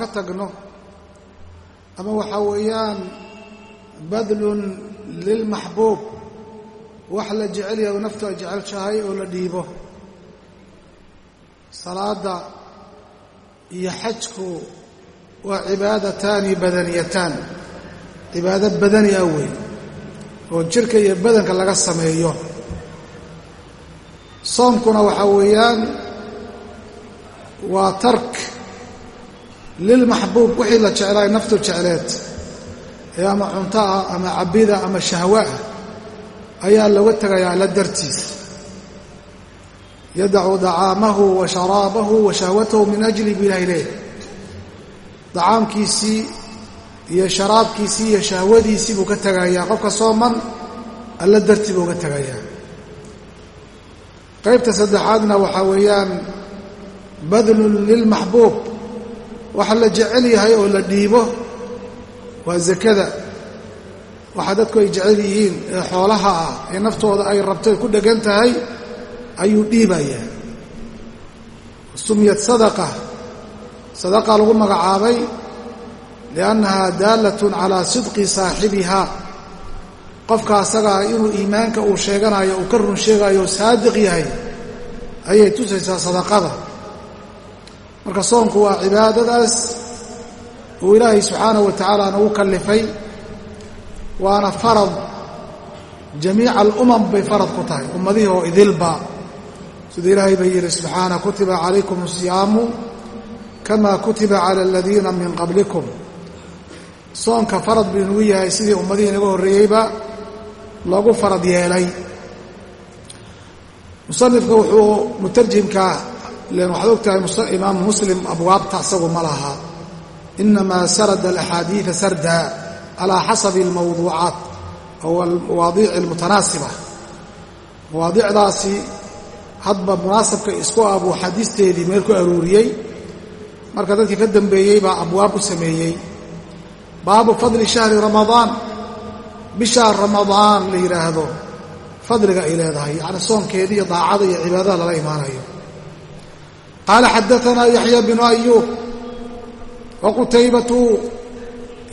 ka tagno. Ama waxaa weeyaan badlun lilmaxbuub wax la jecel yahay oo naftu ay jecelshahay oo la dhiibo. Salaadda iyo xajku waa cibaadataani badaniyataan. Cibaado badani ah wey oo jirka iyo badanka laga sameeyo. Soomkuna waxaa weeyaan waa tark lilmaxbuub wixii la jeclaay naftu jecleed ee ama cunto ah ama cabida ama shahwa ah ayaa looga tegayaa alla dartiis yadacu dacaamahu wa sharaabahu wa shahwatahu min ajli bu ilahay leeh dacaamkiisii iyo sharaabkiisii iyo shahwadiisii buu ka tegayaa qofka sooman alla dartii buu ka tegayaa qaybta saddexaadna waxaa weeyaan badlun lilmaxbuub waxa la jecel yahay oo la dhiibo waa zakada. Waxa dadku ay jecel yihiin ee xoolaha ah ee naftooda ay rabto ku dhegan tahay ayuu dhiibayaa. Sumiyad sadaqa. Sadaqa lagu magacaabay liannaha daalatun calaa sidqi saaxibiha qofka asagaa inuu iimaanka uu sheeganayo uu ka run sheegayo saadiq yahay ayay tusaysaa sadaqada marka soonku waa cibaadadaas uu ilaahay subxaanahu wa tacaala nagu kallifay waana farad. Jamiica alumam bay farad ku tahay ummadihii oo idilba. Sida ilaahay bay yidhi subxaana kutiba calaykum asiyaamu kama kutiba cala aladiina min qablikum. Soonka farad buu inagu yahay sidii ummadihii inaga horreeyeyba loogu farad yeelay. Musanifka wuxuu mutarjimka len waxaad og tahay imaamu muslim abwaabta isagu ma laha inamaa sarada alaxaadiida sarda calaa xasabi almawduucaat aw almawaadiic almutanaasiba mawaadiicdaasi hadba munaasabka isku ah buu xadiisteedii meel ku aruuriyey marka dadkii ka dambeeyey baa abwaab u sameeyey baabu fadli shahri ramadaan bishaa ramadaan la yidhaahdo fadliga ay leedahay yacni soonkeedii daacada iyo cibaadada lala imaanayo qaala xadaanaa yaxya bnu ayuub wa qutaybatu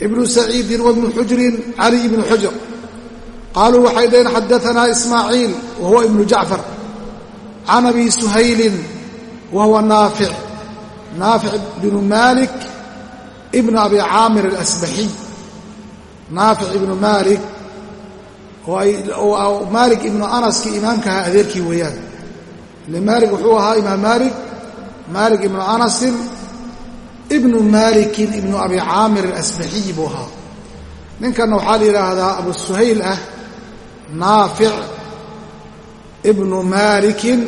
ibnu saciidin wabnu xujrin caliy ibnu xujr qaaluu waxay dhaheen xadaanaa ismaaciil wa huwa ibnu jacfar can abi suhaylin wa huwa naafic naafic bnu malik ibnu abi caamir alasbaxiy naafic ibnu maalik oo maalik ibnu anaskii imaamkaha adeerkii weeyaan ile maalik wuxuu ahaa imaam maalik maalik ibnu anasin ibnu maalikin ibnu abi caamir alasbaxiyi buu ahaa. Ninkanna waxaa la yidhaahdaa abu suhayl ah naafic ibnu maalikin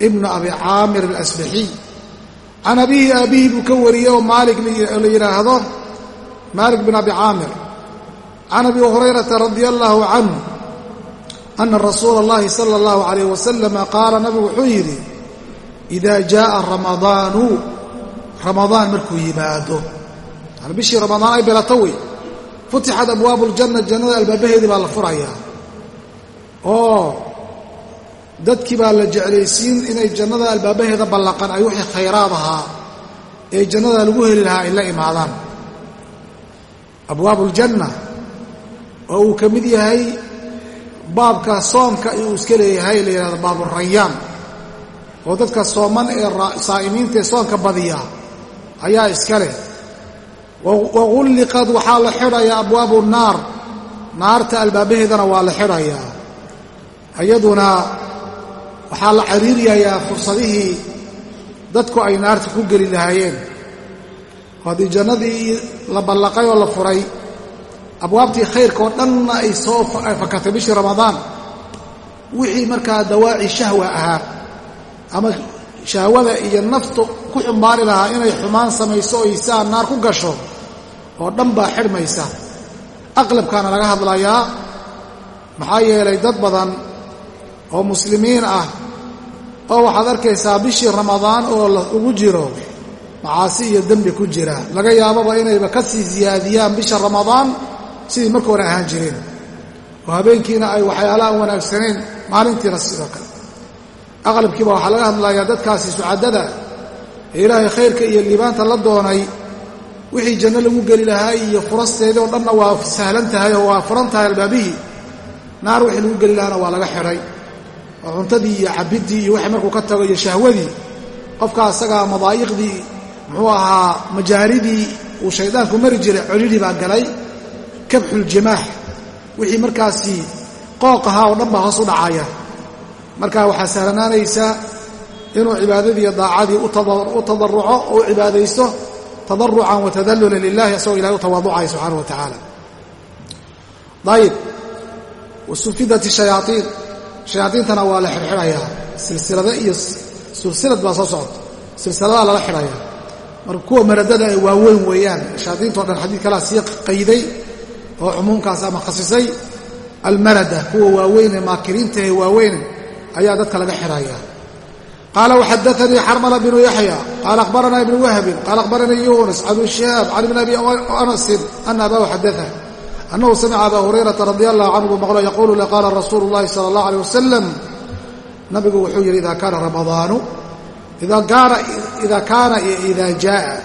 ibnu abi caamir alasbaxiy can abihi aabihi buu ka wariyey oo maalik la yidhaahdo maalik bin abi caamir. Can abi hurayrata radia allaahu canhu ana rasuula اllahi sala اllahu alayh wasalama qaala nabigu wuxuu yidhi ida jaءa ramadaanu ramadaan markuu yimaado bishii ramadaan ay bilato wey futixat abwaabu اljanna jannada albaabaheedii baa la furayaa oo dadkii baa la jeclaysiin inay jannada albaabaheeda ballaqan ay wixii khayraad ahaa ee jannada lagu heli lahaa ay la imaadaan abwaabu uljanna oo uu ka mid yahay baabka soomka uu iska leeyahay la yidhahdo baaburayaan oo dadka sooman ee saa'imiinta ee soonka badiya ayaa iska leh. Wa gulliqad waxaa la xidhayaa abwaabu naar. Naarta albaabaheedana waa la xidhayaa. Iyaduna waxaa la cariiriyayaa fursadihii dadku ay naarta ku geli lahaayeen. Haddii jannadii la ballaqay oo la furay abwaabtii khayrka oo dhanna ay soo fakatay bishii ramadaan wixii markaa dawaaci shahwa ahaa ama shahwada iyo naftu ku xumbaari lahaa inay xumaan samayso oy saa naar ku gasho oo dhan baa xidhmaysa. Aqlabkaana laga hadlayaa maxaa yeelay dad badan oo muslimiin ah oo waxaad arkaysaa bishii ramadaan oo la ugu jiro macaasi iyo dembi ku jira. Laga yaababa inayba ka sii siyaadiyaan bisha ramadaan sidii marka hore ahaan jireen oo habeenkiina ay waxyaalaha wanaagsanayn maalintiina sidoo kale aqlabkiiba waxaa laga hadlayaa dadkaasi sucadada ee ilaahay khayrka iyo liibaanta la doonay wixii janno lagu geli lahaa iyo furasteedii oo dhanna waa sahlan tahay oo waa furan tahay albaabihii naar wixii lagu geli lahaana waa laga xidhay oo cuntadii iyo cabiddii iyo wixii markuu ka tago iyo shahwadii qofka asagaa madaa'iqdii muxuu ahaa majaaridii uu shaydaanku mari jiray colidhii baa galay kabxuljimaax wixii markaasi qooq ahaa oo dhan baa hoos u dhacaya marka waxaa sahlanaanaysa inuu cibaadadii daacadii u tadarruco oo u cibaadaysto tadarucan wa tadallulan lilahi asagoo ilahay u tawaaducaya subxaana wa tacaala. Ayib wasufidat shayaaiin shayaaiintana waa la xirxidhayaa silsilada iyo silsilad baa soo socota. Silsiladaa lala xidhayaa marka kuwa maradada ay waaweyn weeyaan. Shayaaiintao dhan xadiid kalaa sii qayday oo cumuumkaas ama khasisay. Almarada kuwa waaweyne maakiriintahe waaweyne ayaa dadka laga xidhayaa qaala waxadaanii xarmala bnu yaxya. Qaala akhbarana ibnu wahbin. Qaala akhbaranii yuunus can ibn shihaab can ibn abi anasin ana abahu xadaa annahu samica aba hurayrata radi allahu canhu maqlo yaquulu le qaala rasuulu llahi sala allah alيh wasalam nabigu wuxuu yidhi ida kaana ramadaanu ida kaana iyo ida jaaa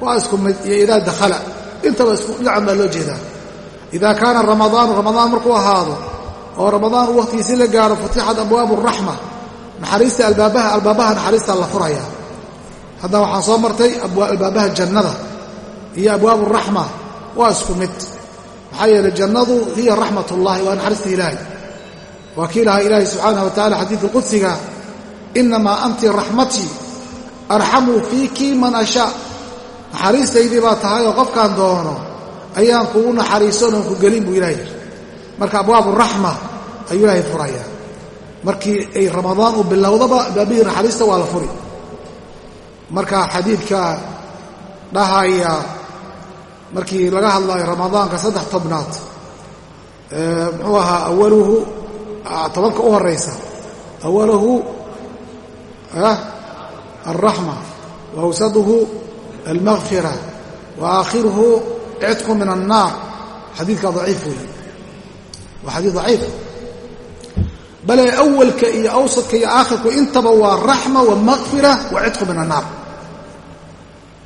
waa isku mid iyo idaa dakhala intaba isku dhinacan baa loo jeedaa. Ida kaana ramadaanu ramadaan markuu ahaado oo ramadaan uu la gaaro futixat abwaabu raxma naxariista albaabaha albaabaha naxariista la furaya. Haddana waxaan soo martay albaabaha jannada iyo abwaabu raxma waa isku mid. Maxaa yeeley jannadu hiya raxmat ullahi waa naxariista ilaahay. Waa kii lahaa ilaahay subxaanah wa tacala xadiidka qudsiga inamaa anti raxmatii arxamu fiiki man ashaa naxariistaydii baa tahay oo qofkaan doono ayaan kugu naxariisoon oon ku gelin buu ilahay yidhi. Marka abwaabu raxma ayuu ilaahay furayaa markii ay ramadaan uu bilowdaba baabihii naxariista waa la furi. Marka xadiidka dhahaya markii laga hadlayo ramadaanka saddex tobnaad muxuu ahaa awaluhu tobanka u horaysa awaluhu alraxma wa awsaduhu almakfira wa aakhiruhu cidqu min annaar. Xadiidka daciif weeye. Waa xadiid daciif bale awalka iyo awsadka iyo aakhirku intaba waa raxma wa makfira wa cidqu min annaar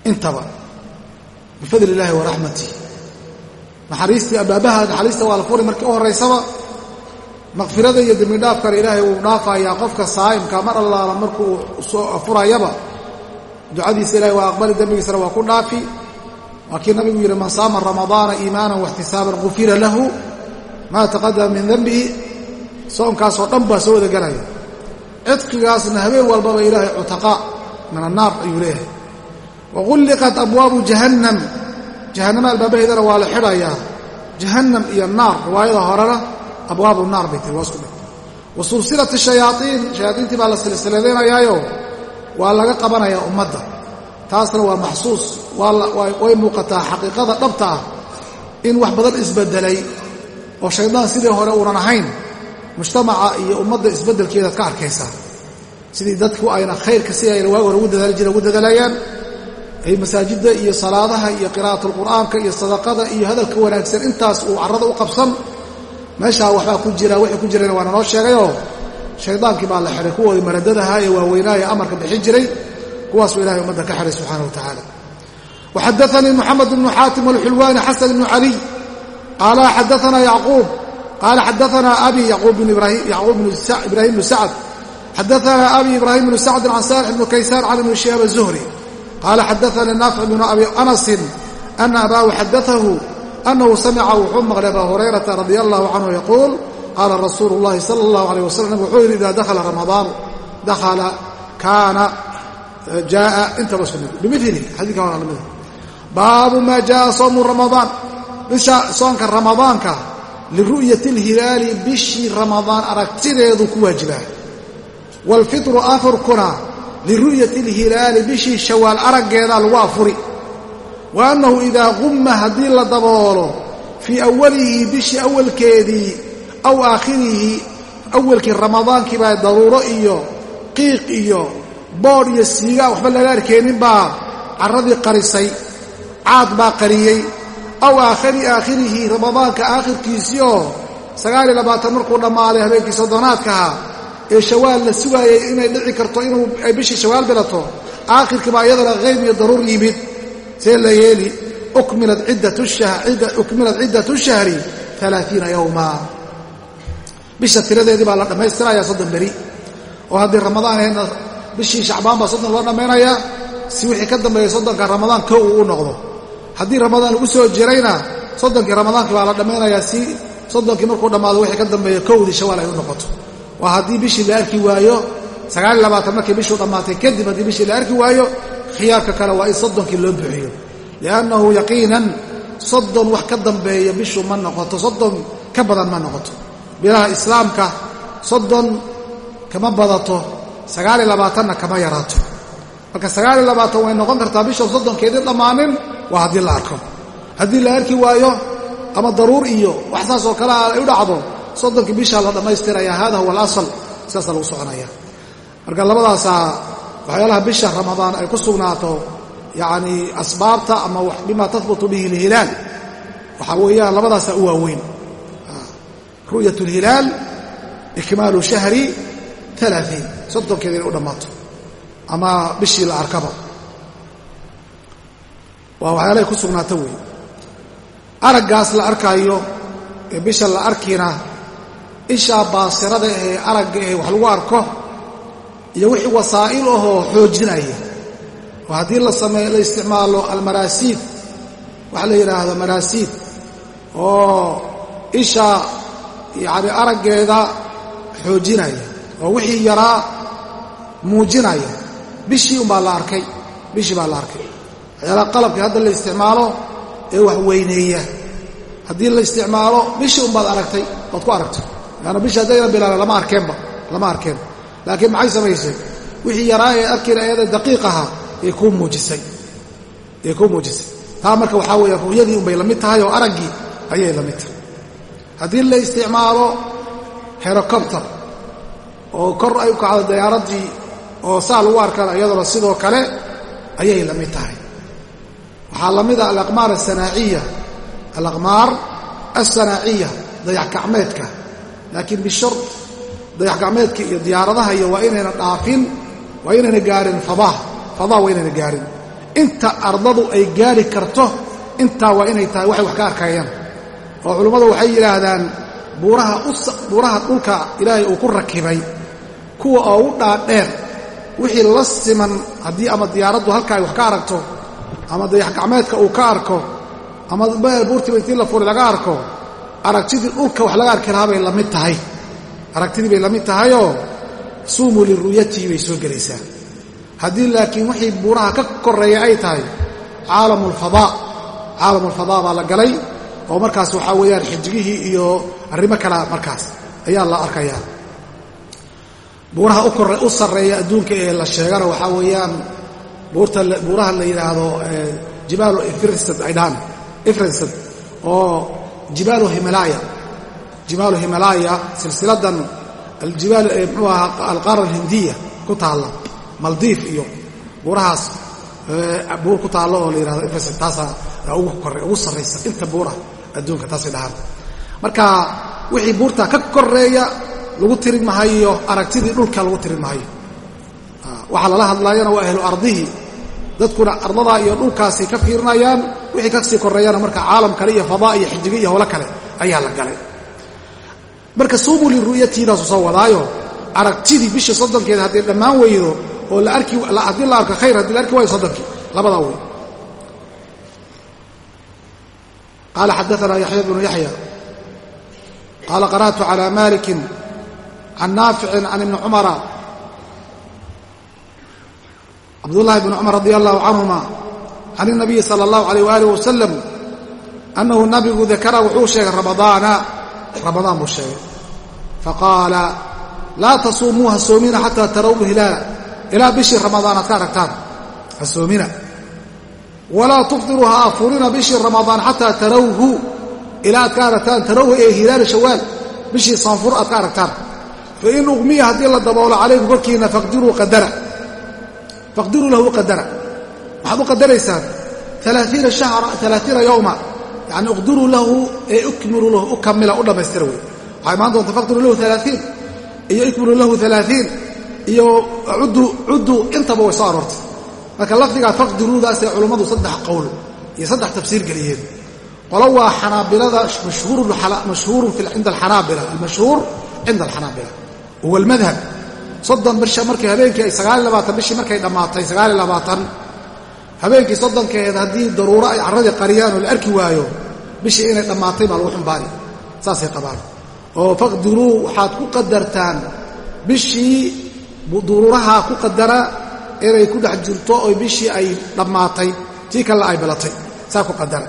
intaba. Bifadli illaahi wa raxmatih naxariistii abaabaha naxariista waa la furi markii u horaysaba makfirada iyo dembidhaafkana ilaahay wuu dhaafayaa qofka saa'imka mar allaala markuu soo furayaba ducadiisa ilahay waa aqbali dembigiisana waa ku dhaafi. Waa kii nabigu yidhi man saama ramadaana iimaanan waixtisaaban gufira lahu maa taqadama min dembihi soonkaasoo dhan baa soo wada gelaya cidqigaasna habeen walbaba ilaahay cutaqaa min annaar ayuu leeyahay. Waqulliqat abwaabu jahannam. Jahannama albaabaheedana waa la xidhayaa. Jahannam iyo naar riwaayada horena abwaabu naar bay tiri waa isku mid wa sulsilati shayaaiin shayaaiintii baa la silsiladaynayaayoo waa laga qabanayaa ummadda. Taasna waa maxsuus way muuqataa xaqiiqada dhabta ah in wax badan isbeddelay oo shaydaan sidii hore uunan ahayn mujtamaca iyo ummadda isbeddelkeedaad ka arkaysaa. Sidii dadku ayna khayrka si ayna waag ugu dadaali jireen ugu dadaalayaan ay masaajidda iyo salaadaha iyo qiraa'atulqur'aanka iyo sadaqada iyo hadalka wanaagsan intaas uu carrada u qabsan meeshaa waxbaa ku jira wixii ku jirayna waana noo sheegayoo shaydaankii baa la xidhay kuwoodii maradadaha ee waaweynaaye amarka bixin jiray kuwaasuu ilahay ummadda ka xidhay subxaana wa tacaala waxadaanii moxamed bnu xaatim alxulwaani xasan bnu caliy qaala xadaanaa yacquub qaala xadaanaa abi yacquub ibraahim bnu sacd xadaanaa abi ibraahim bnu sacdin can saalix bnu kaysaan can ibni shihaab azuhri qaala xadaanii naafic bnu abi anasin ana abaahu xadaahu annahu samica wuxuu maqlay abaa hurayrata radia allahu canhu yaquul qaala rasuulu llahi sala allahu alayh wasalam wuxuu yidhi idaa dakhala ramadaanu dakhala kaana jaaa intaba isku mid bimili xadidka hora lamida baabu maa jaaa soomu ramadaan bisha soonka ramadaanka liru'yati alhilaali bishii ramadaan aragtideedu ku waajibaa waalfitru afurkuna liru'yati alhilaali bishii shawaal araggeedaa lagu afuri wa annahu idaa qumma haddii la daboolo fii awalihi bishii awalkeedii aw aakhirihi awalkii ramadaankii baa daruuro iyo qiiq iyo boodh iyo siigaa waxba laga arkeenin baa carradii qarisay caad baa qariyey aw aakhiri aakhirihi ramadaanka aakhirkiisii oo sagaaliyo labaatan markuu dhammaaday habeenkii soddonaadkaha ee shawaal la sugaayay inay dhici karto inuu ay bishii shawaal bilato aakhirkiibaa iyadana qayb iyo daruur yimid. See la yeeli ukmilat ciddatu shahri alaaiina yowma bisha tiradeedii baa la dhammaystirayaa soddon beri. Oo haddii ramadaan ahaydna bishii shacbaan baa soddon loo dhammaynayaa si wixii ka dambeeya soddonka ramadaan kow uu u noqdo haddii ramadaan lagu soo jirayna soddonkii ramadaankii baa la dhammaynayaa si soddonkii markuu dhammaado wixii ka dambeeya kowdii shawaal ay u noqoto. Waa haddii bishii la arki waayo markii bishuu dhammaatay kadib haddii bishii la arki waayo khiyaarka kale waa in soddonkii loo buuxiyo. Liannahu yaqiinan soddon wax ka dambeeya bishu ma noqoto soddon ka badan ma noqoto. Bilaha islaamka soddon kama badato sagaaliy labaatanna kama yaraato. Marka sagaaliy labaatan way noqon kartaa bishan soddonkeedii dhammaanin waa haddii la arko. Haddii la arki waayo ama daruur iyo wax saas oo kale ay u dhacdo soddonkii bishaa la dhammaystiraya hada huwa alasal sidaasa lagu soconaya. Marka labadaasaa waxyaalaha bisha ramadaan ay ku sugnaato yacni asbaabta ama bima tahbutu bihi alhilaal waxaa weeyaan labadaasaa u waaweyn. Ru'yat alhilaal ikmaalu shahri alaaثiin soddonkeeda inay u dhammaato. Ama bishii la arkaba waa waxyaalahay ku sugnaato wey araggaas la arkaayo ee bisha la arkina ishaa baasirada ee aragga ee wax lagu arko iyo wixii wasaa'il ahoo xoojinaya. Oo haddii la isticmaalo almaraasiid. Waxa la yidhaahdo maraasiid oo isha yacni araggeeda xoojinaya oo wixii yaraa muujinaya. Bishii umbaa la arkay bishii baa la arkay waxyaalaha qalabkii hadda la isticmaalo ee wax weyneeya haddii la isticmaalo bishii umbaad aragtay waad ku aragtay leanna bishii haddayna bilaala lama arkeenba lama arkeen. Laakiin maxay samaysay? Wixii yaraa ee arkina eeda daqiiq ahaa ee kuu muujisay. Ee kuu muujisay. Taa marka waxaa weeye ru'yadii unbay la mid tahay oo araggii ayay la mid tahay. Haddii la isticmaalo herocopter oo kor ay u kacdo diyaaradii oo saa lagu arkana iyaduna sidoo kale ayay la mid tahay waxaa la mida alaqmaar asanaaciya alaqmaar alsanaaciya dayaxgacmeedka laakiin bishar dayaxgacmeedka iyo diyaaradaha iyo waa inayna dhaafin waa inayna gaarin fadaa fadaa waa inayna gaarin. Inta ardadu ay gaari karto intaa waa inay tahay waxay wax ka arkayaan. Oo culummadu waxay yidhaahdaan buuraha dhulka ilaahay uu ku rakibay kuwa oo u dhaadheer wixii la siman haddii ama diyaaraddu halka ay wax ka aragto ama dayaxgacmeedka uu ka arko ama buurtiiba intii la furi laga arko aragtidii dhulka wax laga arki lahaa bay la mid tahay. Aragtidii bay la mid tahayoo suumuu liru'yatii bay soo gelaysaa. Haddii laakiin wixii buuraha ka koreeya ay tahay caalamulfadaa caalamulfadaa baa la galay oo markaas waxaa weeyaan xijigihii iyo arrimo kalea markaas ayaa la arkayaa. Buuraha u sarreeya adduunka ee la sheegana waxaa weeyaan buuraha la yidhaahdo jibaalu ifrinsad ay dhahaan. Ifrinsad oo jibaalu himalaaya jibaalu himalaaya silsiladan aljibaal ee muxuu ahaa alqaara alhindiya ku taalla maldiif iyo buurahaas buur ku taallo oo la yidhahdo ifrinsad taasaa ugu sarraysa inta buuraha adduunka taasay dhahaan. Marka wixii buurtaa ka koreeya lagu tiri mahayo aragtidii dhulka lagu tiri mahayo waxaa lala hadlaayana waa ahlu ardihii dadkuna ardadaa iyo dhulkaasay ka fiirinayaan wixii ka sii koreeyana marka caalam kale iyo fadaa iyo xijigo iyo howlo kale ayaa la galay. Marka suumuu liru'yatiidaasu soo wadaayo aragtidii bishii soddonkeeda hadday dhammaan weydo oo haddii la arko khayr haddii la arki waayo soddonkii labadaa wey qaala xadaana yaxya bnu yaxya qaala qara'tu calى maliki can naaficin can ibni cumara cabdulahi bn cumar radi allahu canhuma can inabiyi sala allahu alayh waalih wasalam annahu nabigu dakara wuxuu sheegay ramadaana ramadaan buu sheegay. Faqaala laa tasuumuuha soomina xataa tarawhu hilaala ilaa bishii ramadaan aad ka aragtaan. Ha soomina. Walaa tufdiru ha afurina bishii ramadaan xataa tarawhu. Ilaa aad ka aragtaan tarawhu ee hilaala shawaal. Bishii sanfur aad ka aragtaan. Fain uqmiya haddii la daboolo calaykum korkiina faqdiruu qadara faqdiruu lahu qadara. Waxaad u qadaraysaan alaaiina yowma yani uqdiruu lahu ee ukmiluu lahu u kamila u dhammaystira wey waxaa imaan doonta faqdiruu lahu alaaiin iyo ikmiluu lahu alaaiin iyo cuddu intaba way soo aroortay. Marka lafdigaa faqdiruudaasee culummadu saddex qowl iyo saddex tafsiir geliyeen. Qolo waa xanaabilada mashhuurun cinda alxanaabila almashhuur cinda alxanaabila. Huwa almadhab soddon bisha markii habeenkii ay sagaaliy labaatan bishii markay dhammaatay sagaaliy labaatan habeenkii soddonkeed haddii daruuro ay carradii qariyaan oo la arki waayo bishii inay dhammaatay baa lagu xumbaari. Saasay qabaan. Oo faqdiruu waxaad ku qadartaan bishii duruurahaa ku qadara inay ku dhex jirto oo bishii ay dhammaatay tii kalena ay balatay. Saa ku qadara.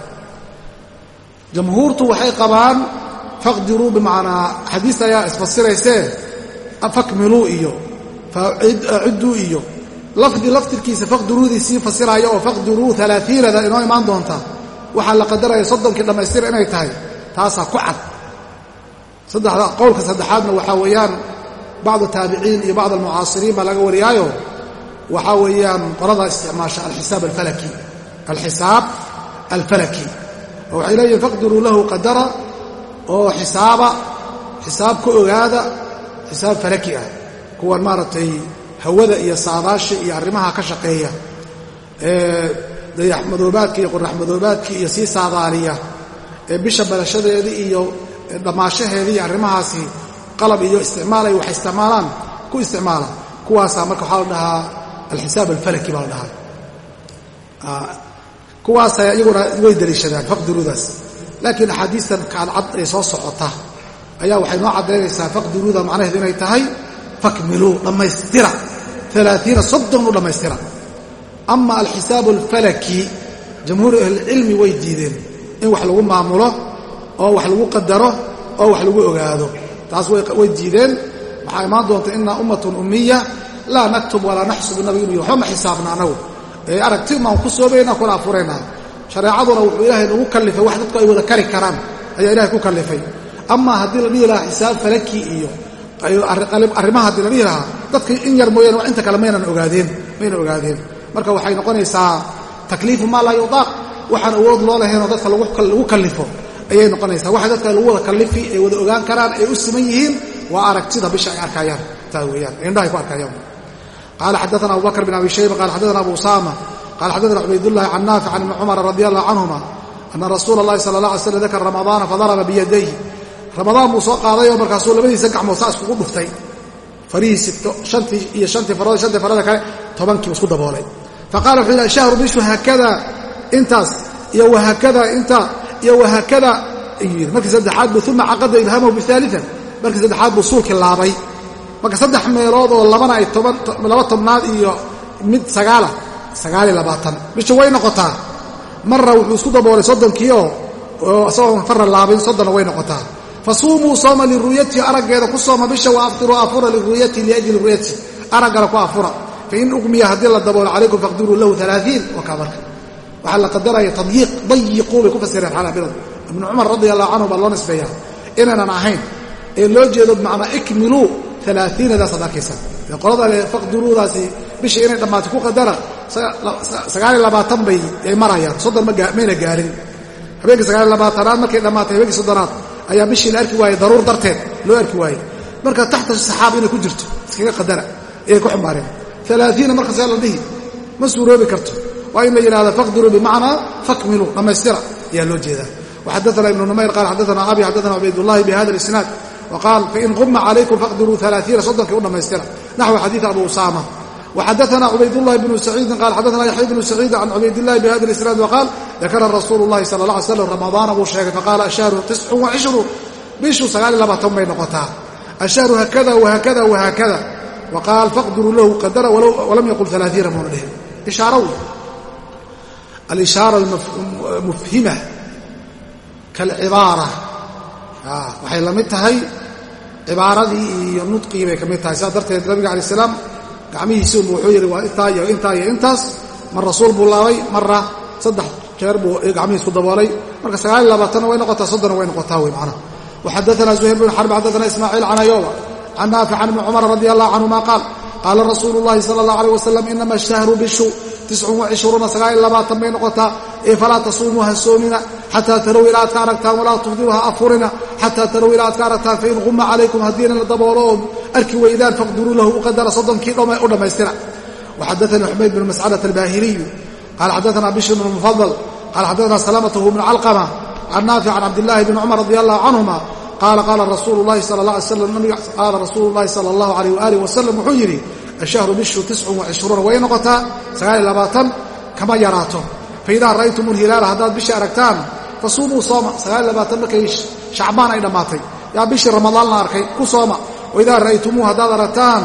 Jamhuurtu waxay qabaan faqdiruu bimacnaa xadiista ayaa isfasiraysee fakmiluu iyo facidduu iyo. Lafdi laftirkiisa faqdiruudii sii fasiraya oo faqdiruu alaaiinada inoo imaan doonta waxaa la qadaraya soddonkii dhammaystira inay tahay taasaa ku cad. Saddexda qowlka saddexaadna waxaa weeyaan bacd taabiciin iyo bacd almucaasiriin baa laga wariyaayo. Waxaa weeyaan qolada isticmaasha alxisaab alfalaki alxisaab alfalaki. Oo waxay leeyihiin faqdiruu lahu qadara oo xisaaba xisaab ka ogaada xisaab falaki ah kuwan maaragtay hawada iyo saadaasha iyo arrimaha ka shaqeeya ee dayaxmadoobaadka iyo qoraxmadoobaadka iyo sii saadaaliya ee bisha balashadeedii iyo dhammaashaheedii iyo arrimahaasi qalab iyo isticmaal ay wax isticmaalaan ku isticmaala kuwaasaa marka waxaa la dhahaa alxisaab alfalaki baa la dhahaa. Kuwaasa iyaguna way daliishadaan faqdiruudaas. Laakiin axaadiistan kaalcad ee soo socota ayaa waxay noo caddaynaysaa faqdiruuda macnaheedu inay tahay fakmiluu dhammaystira alaaiina soddon u dhammaystira ama alxisaabu alfalaki jamhuuru ahlilcilmi way diideen in wax lagu maamulo oo wax lagu qadaro oo wax lagu ogaado. Taas way diideen. Waxaa imaan doonta inaa ummatun ummiya laa naktub walaa naxsubu. Nabigu inu waxba ma xisaabna annagu ee aragti ku soobaynaa kuna afuraynaa shareecaduna wuxuu ilaahay nagu kallifay wax dadku ay wada kari karaan ayaa ilahay ku kallifay amaa haddii la dhihi lahaa xisaab falaki iyo arrimaha haddii la dhihi lahaa dadka in yar mooyaane waa inta kale maynan ogaadeen maynan ogaadeen. Marka waxay noqonaysaa takliifu maa laa yudaaq waxaan awood loo lahaynoo dadka lagu kallifo. Ayay noqonaysaa. Waxa dadka lagu wada kallifi ay wada ogaan karaan ay u siman yihiin waa aragtida bisha ay arkayaan. Taa weeyaan indhahay ku arkayaan. Qala xadaana abu bakr bn abi shayba qala xadaana abu usama qala xadaana cubaydullahi can naafic can ibni cumar radi allahu canhuma ana rasuula اllahi sala اla alay slam dakara ramadaana fadaraba biyadayhi ramadaan buu soo qaadayoo markaasuu labadiisa gacmood saa iskugu dhuftay. Farihiisi hantii iyo hantii farood shantii farada kale tobankii isku daboolay. Faqala wuxuu yidhi shahru bishu haakada intaas iyo wahaakada inta iyo wahaakada ayuu yidhi markii saddexaad buu uma caqada ibhamahu biaalian markii saddexaad buu suulkii laabay. Marka saddex meelood oo labana ay laba tobnaad iyo mid sagaala sagaaliyo labaatan. Bishu way noqotaa. Marra wuxuu isku daboolay soddonkiioo isagoon farra laabin soddonna way noqotaa fasuumuu sooma liru'yatihi araggeeda ku sooma bisha wa aftiruu afura liru'yatihi liajli ru'yatihi araggana ku afura. Fain uqmiya haddii la daboolo calaykum faqdiruu lahu alaaiin waa kaa marka. Waxaa la qadaraya tadyiiq dayiquu bay ku fasireen xanaabiladu ibnu cumar radi allahu canhu baa loo nisbeeyaa inaynan ahayn ee loo jeedo bimacnaa ikmiluu alaaiinadaasaad arkaysa ee qolada le faqdiruudaasi bisha inay dhammaatay ku qadara sagaaliyo labaatan bay ay marayaan soddon mayna gaarin. Habeenkii sagaaliyo labaatanaad markay dhammaatay habeenkii soddonaad ayaa bishii la arki waayey daruur darteed loo arki waayey. Marka taxta saxaaba inay ku jirto iskaga qadara ayay ku xumaareen. Alaaiina marka see la dhihi ma suuroobi karto. Waa in la yidhahda faqdiruu bimacnaa fakmiluu dhammaystira ayaa loo jeedaa. Waxadaana ibnu numayr qaal xadaana abi xadaana cubaydullahi bihada isnaad waqaal fain quma calaykum faqdiruu alaaiina soddonkii u dhammaystira naxwi xadiid abu usaama وxadثna cubaydاللhi بن سacيidi qal xadثna yaحya بن سacيid can cubaydالlahi bhada الإsناad وqاal dakara rasuul الlahi salى الlه عlay slam ramadaana buu sheegay faqaala ashahru tiscu وcishru bishu sagaal iyo labaatan bay noqotaa ashahru hakada وhakada وhakada وqaal faqdiruu lahu qadara walam yaqul ثaلaaثiina muuna dhihin ishaara wey alishaara mufhima kalcibaara waxay la mid tahay cibaaradii iyo nudqigii bay ka mid tahay saas darteed nabiga alay الsalaam gacmihiisuunbu wuxuu yidhi waa intaa iyo intaa iyo intaas mar rasuul buu laabay marra saddex jeer buu gacmihiis ku daboolay. Marka sagaal iyo labaatanna way noqotaa soddonna way noqotaa wey macnaha waxadaana zuhayr bn xarb xadaana ismaaciil can ayuba can naafic can ibni cumar radi allahu canhuma qaal qaala rasuulu llahi sala allah alيh wasalam inama ashahru bishu tiscun wacishruuna sagaal iyo labaatan bay noqotaa ee falaa tasuumuu soomina xataa tarow ilaa aad ka aragtaan walaa tufdiru ha afurina xataa tarow ilaa aad ka aragtaan fain quma calaykum haddiina la daboolo oo arki weydaan faqdiruu lahu u qadara soddonkii u dhammaystira waxadaanii xumayd bn mascadat albahiliyu qaala xadaana bishr bn mufadal qaala xadaana salamatahu bn calqama can naafic can cabdillahi bni cumar radi allahu canhuma qaala qaala rasuulu llahi sala la alay qaala rasuulu llahi sala allahu alayh waalih wasalam wuxuu yidhi ashahru bishu tiscun wacishruuna way noqotaa sagaaliy labaatan kama yaraato faidaa ra'aytum lhilaala haddaad bisha aragtaan fasuumuu sooma sagaaliy labaatan markay shacbaan ay dhammaatay yaa bishii ramadaan la arkay ku sooma waidaa ra'aytumuu haddaad aragtaan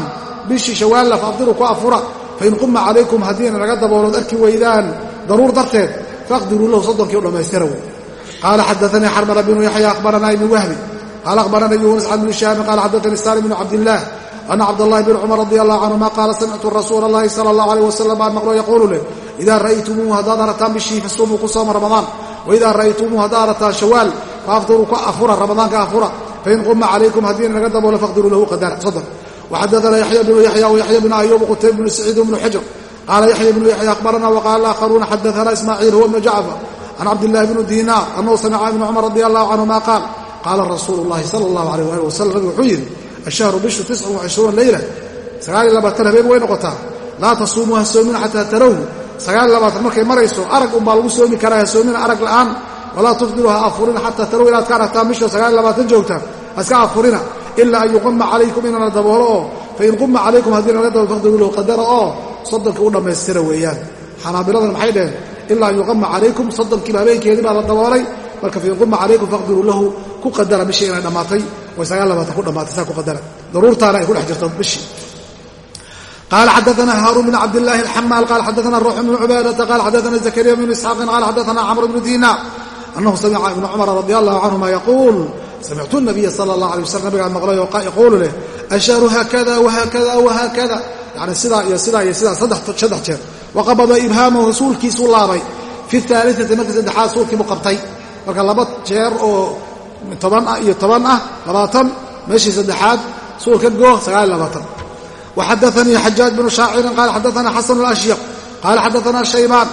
bishii shawaalla faafdiruu ku afura fain quma calaykum haddiina naga daboolood arki weydaan daruur darteed faaqdiruu lahu soddonkii u dhammaystira wey qaala xadaanii xarmala binu yaxya akhbaranaa ibni wahbi qaala akhbaranii yuunus can bni shihaabi qaala xadaanii salim bnu cabdillaah ana cabdاllahi bn cumar radi allahu canhuma qaala samictu rasuula اllahi sala اllahu alيh wasalam baan maqlo yaquulu leh idaa ra'aytumuuhu haddaad arataan bishii fasuumuu ku sooma ramadaan waidaa ra'aytumuuhu haddaad arataan shawaal faafdiruu ka afura ramadaanka afura fain quma calaykum haddiina naga daboolo faqdiruu lahu qadara soddon waxadaana yaxya bnu yaxya yaxya bnu ayub qutayb bnu saciid bnu xujr qaala yaxya bnu yaxya akhbarana waqaala aakharuuna xadaana ismaaciil huwa bnu jacfar can cabdillahi bni dinaar annahu samica ibni cumar radi allahu canhuma qaal qaala rasuulu llahi sala allahu alayh ali wasalam nabigu wuxuu yidhi ashahru bishu tiscun wacishruuna leyla sagaaliy labaatan habeen way noqotaa laa tasuumuu ha soomina xataa tarawhu sagaaliy labaatan markay marayso arag unbaa lagu soomi karaa ha soomina arag la'aan. Walaa tufdiru ha afurina xataa tarawhu inaad ka aragtaan bisha sagaaliy labaatan joogtaan ha iska afurina ilaa an yuquma calaykum inana daboolo oo fain quma calaykum haddii naga daboolo faqdiruu lahu qadara oo soddonkii u dhammaystira weeyaan. Xanaabiladan maxay dhaheen? Ilaa an yuqama calaykum soddonkiiba habeenkeedii baa la daboolay. Marka fain quma calaykum faqdiruu lahu ku qadara bishii inay dhammaatay. Way sagaal labaatan ku dhammaatay saa ku qadara. Daruurtaana ay ku dhex jirto bishii qala xadaana haarun bn cabdilaahi alxamaal qala xadaana ruux bnu cubaadata qala xadaana zakariya bnu isxaaqin qala xadaana camr bnu diina anahu samica ibnu cumara radi allahu canhuma yaquul samictu nabiya sala allah alay wasalam nabigaa maqlay oo yaquulu leh ashharu haakada wahaakada wahaakada yani sidaa iyo sidaa iyo sidaa saddex jeer waqabada ibhaamahu suulkiisuu laabay fi aaliati markii saddexaad suulkiibuu qabtay marka laba jeer oo toban ah iyo toban ah labaatan meeshii saddexaad suulka goo sagaal iyo labaatan waxadaanii xajaaj bnu shaacirin qaala xadaana xasan اlashyaq qaala xadaana shaybaan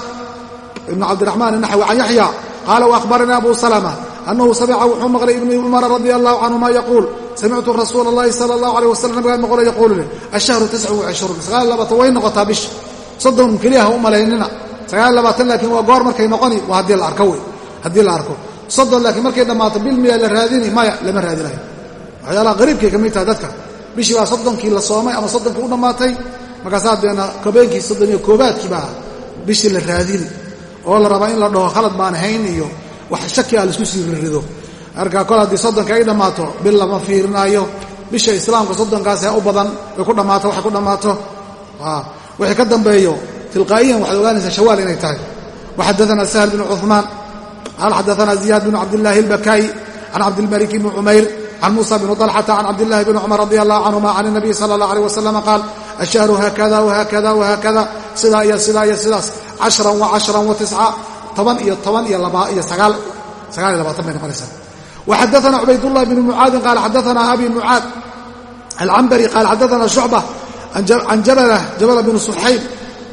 ibnu cabdiraxmaan inaxwi can yaxya qaala waahbaranii abu salma annahu samica wuxuu maqlay ibni cumara radi allahu canhuma yaquul samictu rasuula allahi sala allahu aleh wasalam nabigaan maqlo yaquulu leh ashahru tiscu wacishruun sagaal labaatan way noqotaa bisha soddon keliya ha u malaynina sagaal labaatan laakiin waa goor markay noqoni waa haddii la arko wey haddii la arko soddon laakiin markay dhammaato bil miyaa la raadini maya lama raadinayo waxyaalaha qariibkay ka mid tahay dadka bishii baa soddonkii la soomay ama soddonkii u dhammaatay. Markaasaa deena kobeenkii soddon iyo koobaadkii baa bishii la raadini oo la rabaa in la dhaho khalad baan hayn iyo wax shaki a la isku sii rirido marka kol haddii soddonka ay dhammaato bil lama fiirinaayo bisha islaamka soddonkaasee u badan way ku dhammaato waxay ku dhammaato. Wixii ka dambeeyo tilqaa'iyan waxaad ogaanaysaa shawaal inay tahay. Waxadaana sahl bnu cuثmaan qaala xadaana ziyaad bnu cabdillaahi اlbakaa'i can cabdilmalik bni cumayr can muusa bni طalxata can cabdillahi bni cumar radi allah canhuma can الnabiy sala اllah alيh wasalam qaal ashahru haakada whaakada whaakada sidaa iyo sidaa iyo sidaas cashran wacashran watisca toban iyo toban iyo laba iyo sagaal sagaal iyo labaatan bay noqonaysaa waxadaana cubaydullahi bni mucaadin qaala xadaana abi mucaad alcambari qaala xadaana shucba can jabala jabala bni suxayb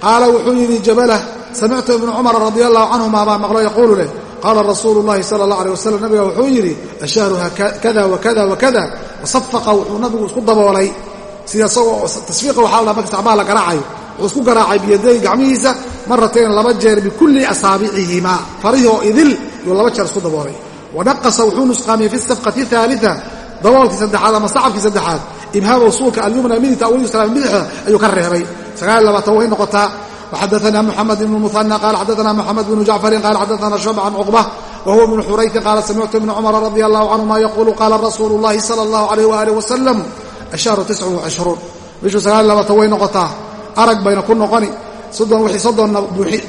qaala wuxuu yidhi jabala samictu ibnu cumara radi allahu canhuma baa maqlo yaquulu leh qaala rasuulu llahi sala allah alيh wasalam nabiga wuxuu yidhi ashahru kada wakada wakada wasafaqa wuxuu nabigu isku daboolay sida isagoo tasfiiqa waxaa la sacbaa la garaacayo wuxuu isku garaacay biyaday gacmihiisa maratayn laba jeer bikulli asaabicihimaa farihii oo idil yuu laba jeer isku daboolay wanaqasa wuxuu nusqaamiyey fi safqati aalia daboolkii saddexaad ama sacabkii saddexaad ibhaama usuulka alyumna midigta awliislam bidixda ayuu ka reebay waxadaana muxamed ibnu muhana qaala xadaana moxamed bnu jacfarin qaala xadaana shucba can cuqba huwa bnu xuraytin qaala samictu ibna cumara radi allahu canhuma yaquulu qaala rasuulu llahi sala allahu alayh waalih wasalam ashahru tiscun wacishruun bishu sagaal labaatan way noqotaa arag bayna ku noqoni soddon wixii soddonna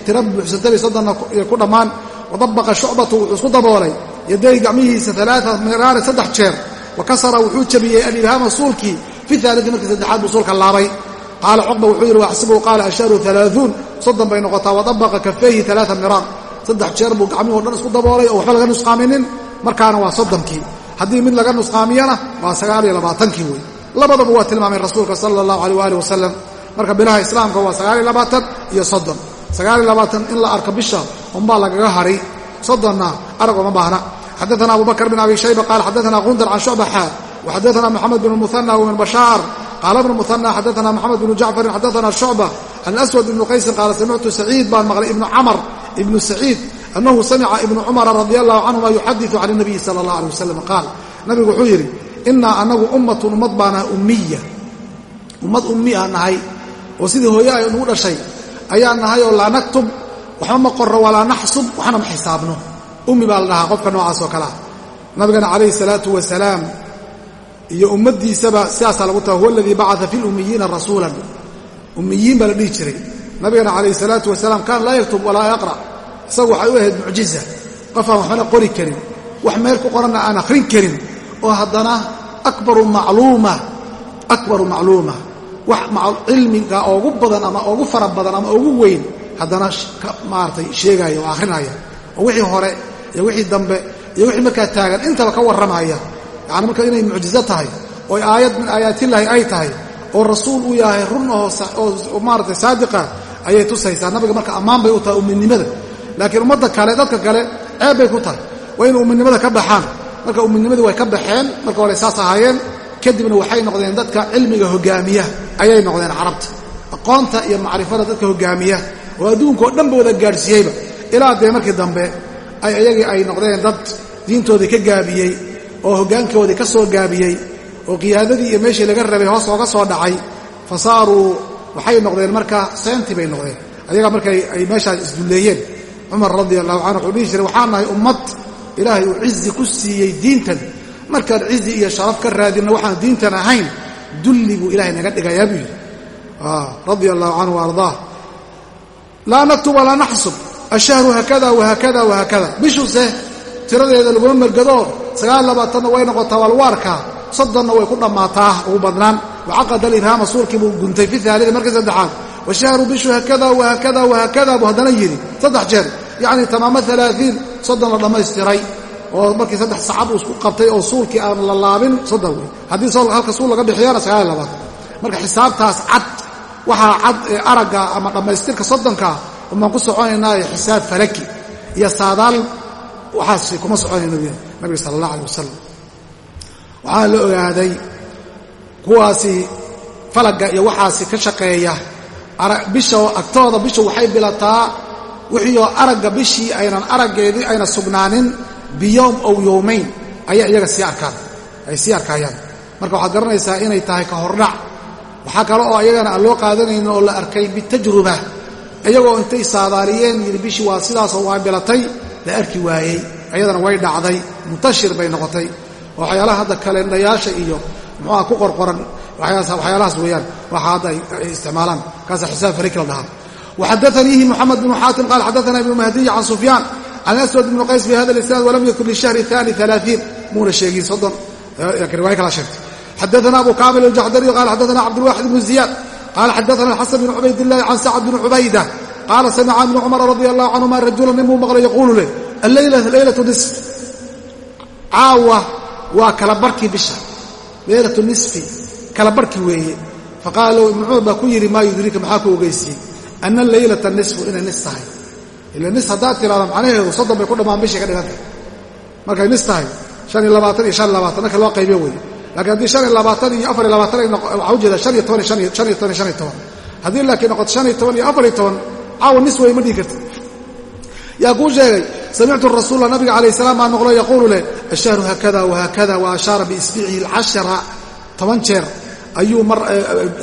tira buuxsantay soddonna ku dhammaan wadabaqa shucbatu wuxuu isku daboolay yaday gacmihiisa alaaa miraari saddex jeer wa kasara wuxuu jabiyey alibhaama suulkii fi aalii markii saddexaad buu suulka laabay qaala cuqba wuxuu yidhi waxsibuhu qaala ashharu alaaثuun soddon bay noqotaa wadabaqa kafayhi alaaa miraar saddex jeer buu gacmihii o dhan isku daboolay oo waxba laga nusqaaminin. Markaana waa soddonkii haddii mid laga nusqaamiyana waa sagaal iyo labaatankii wey labadaba waa tilmaamay rasuulka sala allahu aleyh waali wasalam marka bilaha islaamka waa sagaaliyo labaatan iyo soddon. Sagaaliyo labaatan in la arko bisha unbaa lagaga hari. Soddonna arag uma baahna. Xadaana abu bakr bn abi shayba qaala xadaana qundar can shucba xaa waxadaana moxamed bn muhana wbn bashaar qaala bnu muhana xadaana moxamed bnu jacfarin xadaana shucba can aswad ibnu qaysin qaala samictu saciid baan maqlay ibnu camar ibnu saciid annahu samica ibnu cumara radi allahu canhuma yuxadiu can nabiyi sala allah alay wasalam qaal nabigu wuxuu yidhi innaa anagu ummatun ummad baanaha ummiya ummad ummi a nahay oo sidii hooye ay nugu dhashay ayaa nahay oo laa naktub waxba ma qorro walaa naxsub waxna ma xisaabno ummi baa la qofka noocaas oo kalea nabigana calayhi salaatu wasalaam iyo ummaddiisaba sidaasaa lagu taha huwa aladii bacaa fi lummiyiina rasuulan. Ummiyiin baa la dhihi jiray. Nabigana calayhi salaatu wasalaam kaan laa yaktub walaa yaqra' isagu waxay u ahayd mucjiza. Qofaan waxbana qori karin wax meel ku qoranna aan akhrin karin oo haddana akbaru macluuma akbaru macluuma. Wax cilmiga oogu badan ama oogu fara badan ama ugu weyn haddana maaratay sheegaya oo akhrinaya. Oo wixii hore iyo wixii dambe iyo wixii markaa taagan intaba ka warramaya yacani marka inay mucjizo tahay oo aayad min aayaatillaahi ay tahay oo rasuul uu yahay run oo maaratay saadiqa ayay tusaysaa. Nabiga marka ammaan bay u tahay umminimada laakiin ummadda kale dadka kale ceeb bay ku tahay. Waa inay umminimada ka baxaan. Marka umminnimadii way ka baxeen marka hore saas ahaayeen kadibna waxay noqdeen dadka cilmiga hogaamiya ayay noqdeen carabta. Aqoonta iyo macrifada dadka hogaamiya oo adduunka oo dhanba wada gaadhsiiyeyba. Ilaa dee markii dambe ay iyagii ay noqdeen dad diintoodii ka gaabiyey oo hoggaankoodii ka soo gaabiyey oo qiyaadadii iyo meeshii laga rabay hoos ooga soo dhacay fa saaruu waxay noqdeen marka seenti bay noqdeen. Ayagaa markay ay meeshaas isdulleeyeen. Cumar radi allahu canhu wuxuu dhihi jiray waxaan nahay ummad ilaahay uu cizi ku siiyey diintan. Markaan cizi iyo sharaf ka raadinna waxaan diintan ahayn dulli buu ilahay naga dhigayaa buu yidhi. Radia allahu canhu wa ardaah. Laa naktub walaa naxsub. Ashahru haakada wahaakada wahaakada bishuse tiradeeda laguma mergadoo sagaal labaatanna way noqotaa waa lagu arkaa soddonna way ku dhammaataa ugu badnaan. Wacaqada alibhaama suurkii buu guntay fi aalida markii saddexaad. Washahru bishu haakada wahaakada wahaakada buu haddana yidhi. Saddex jeer yacni tamaamo alaaiin soddon la dhammaystiray. Oo markii saddex sacab uu isku qabtay oo suulkii aan la laabin soddon wey haddii halka suul laga bixiyana sagaal labaad. Marka xisaabtaas cad waxaa cad ee aragga ama dhammaystirka soddonka umaan ku soconaynaayo xisaab falaki. Iyo saadaal waxaas kuma soconayno nabiga sala allah alay wasalam waxaa la ogaaday kuwaasi falagga iyo waxaasi ka shaqeeya bisha agtooda bisha waxay bilataa wixiioo aragga bishii aynan araggeedii ayna sugnaanin biyowm ow yowmayn ayay iyaga sii arkaan. Ay sii arkayaan marka waxaad garanaysaa inay tahay ka hordhac. Waxaa kale oo iyagana aan loo qaadanaynin oo la arkay bitajruba iyagoo intay saadaaliyeen yidhi bishii waa sidaasoo waa bilatay. La arki waayey ayadana way dhacday muntashir bay noqotay. Oo waxyaalaha hadda kalendhayaasha iyo muxuuha ku qorqoran waxyaalahaas weeyaan waxa hadda ay isticmaalaan. Kaasa xisaab fariki la dhahaa. Waxadaaniihi moxamed bnu xaatim qaal xadaana ibnu mahdiy can sufyaan can aswad ibnu qays fi hada isnaad walam yakun lishahri aani alaaiin muuna sheegin soddon riwaaya kala sheegtay. Xadaana abu kaamil aljaxdariy qala xadaana cabdulwaxid ibnu ziyaad qala xadaana xasan bn cubaydillahi can sacd bn cubayda qaala samica ibnu cumara radi allahu canhuma rajulan ninbuu maqlay yaquulu leh alleylatu nisf. Caawa waa kala barkii bisha. Leylatu nisfi kala barkii weeye. Faqaala low ibnu cumar baa ku yidhi maa yudriika maxaa ku ogeysiiyey? Ana leylata nisfu inay nis tahay. Ila nis haddaad tiraado macnaheedu soddon bay ku dhammaan bishii ka dhigantay. Markay nis tahay shan iyo labaatan iyo shan labaatan marka loo qaybiyo weeye. Laakiin haddii shan iyo labaatan iyo afar iyo labaatan waxaa ujeeda shan iyo toban iyo shan iyo haddii laakiin noqoto shan iyo iyo afar iyo toban caawa ma dhihi karti yaa kuu sheegay samictu rasuula nabiga calayh salaam baa noqlo yaquulu leh ashahru haakada wahaakada wa ashaara biisbicihi alcashara toban jeer ayuu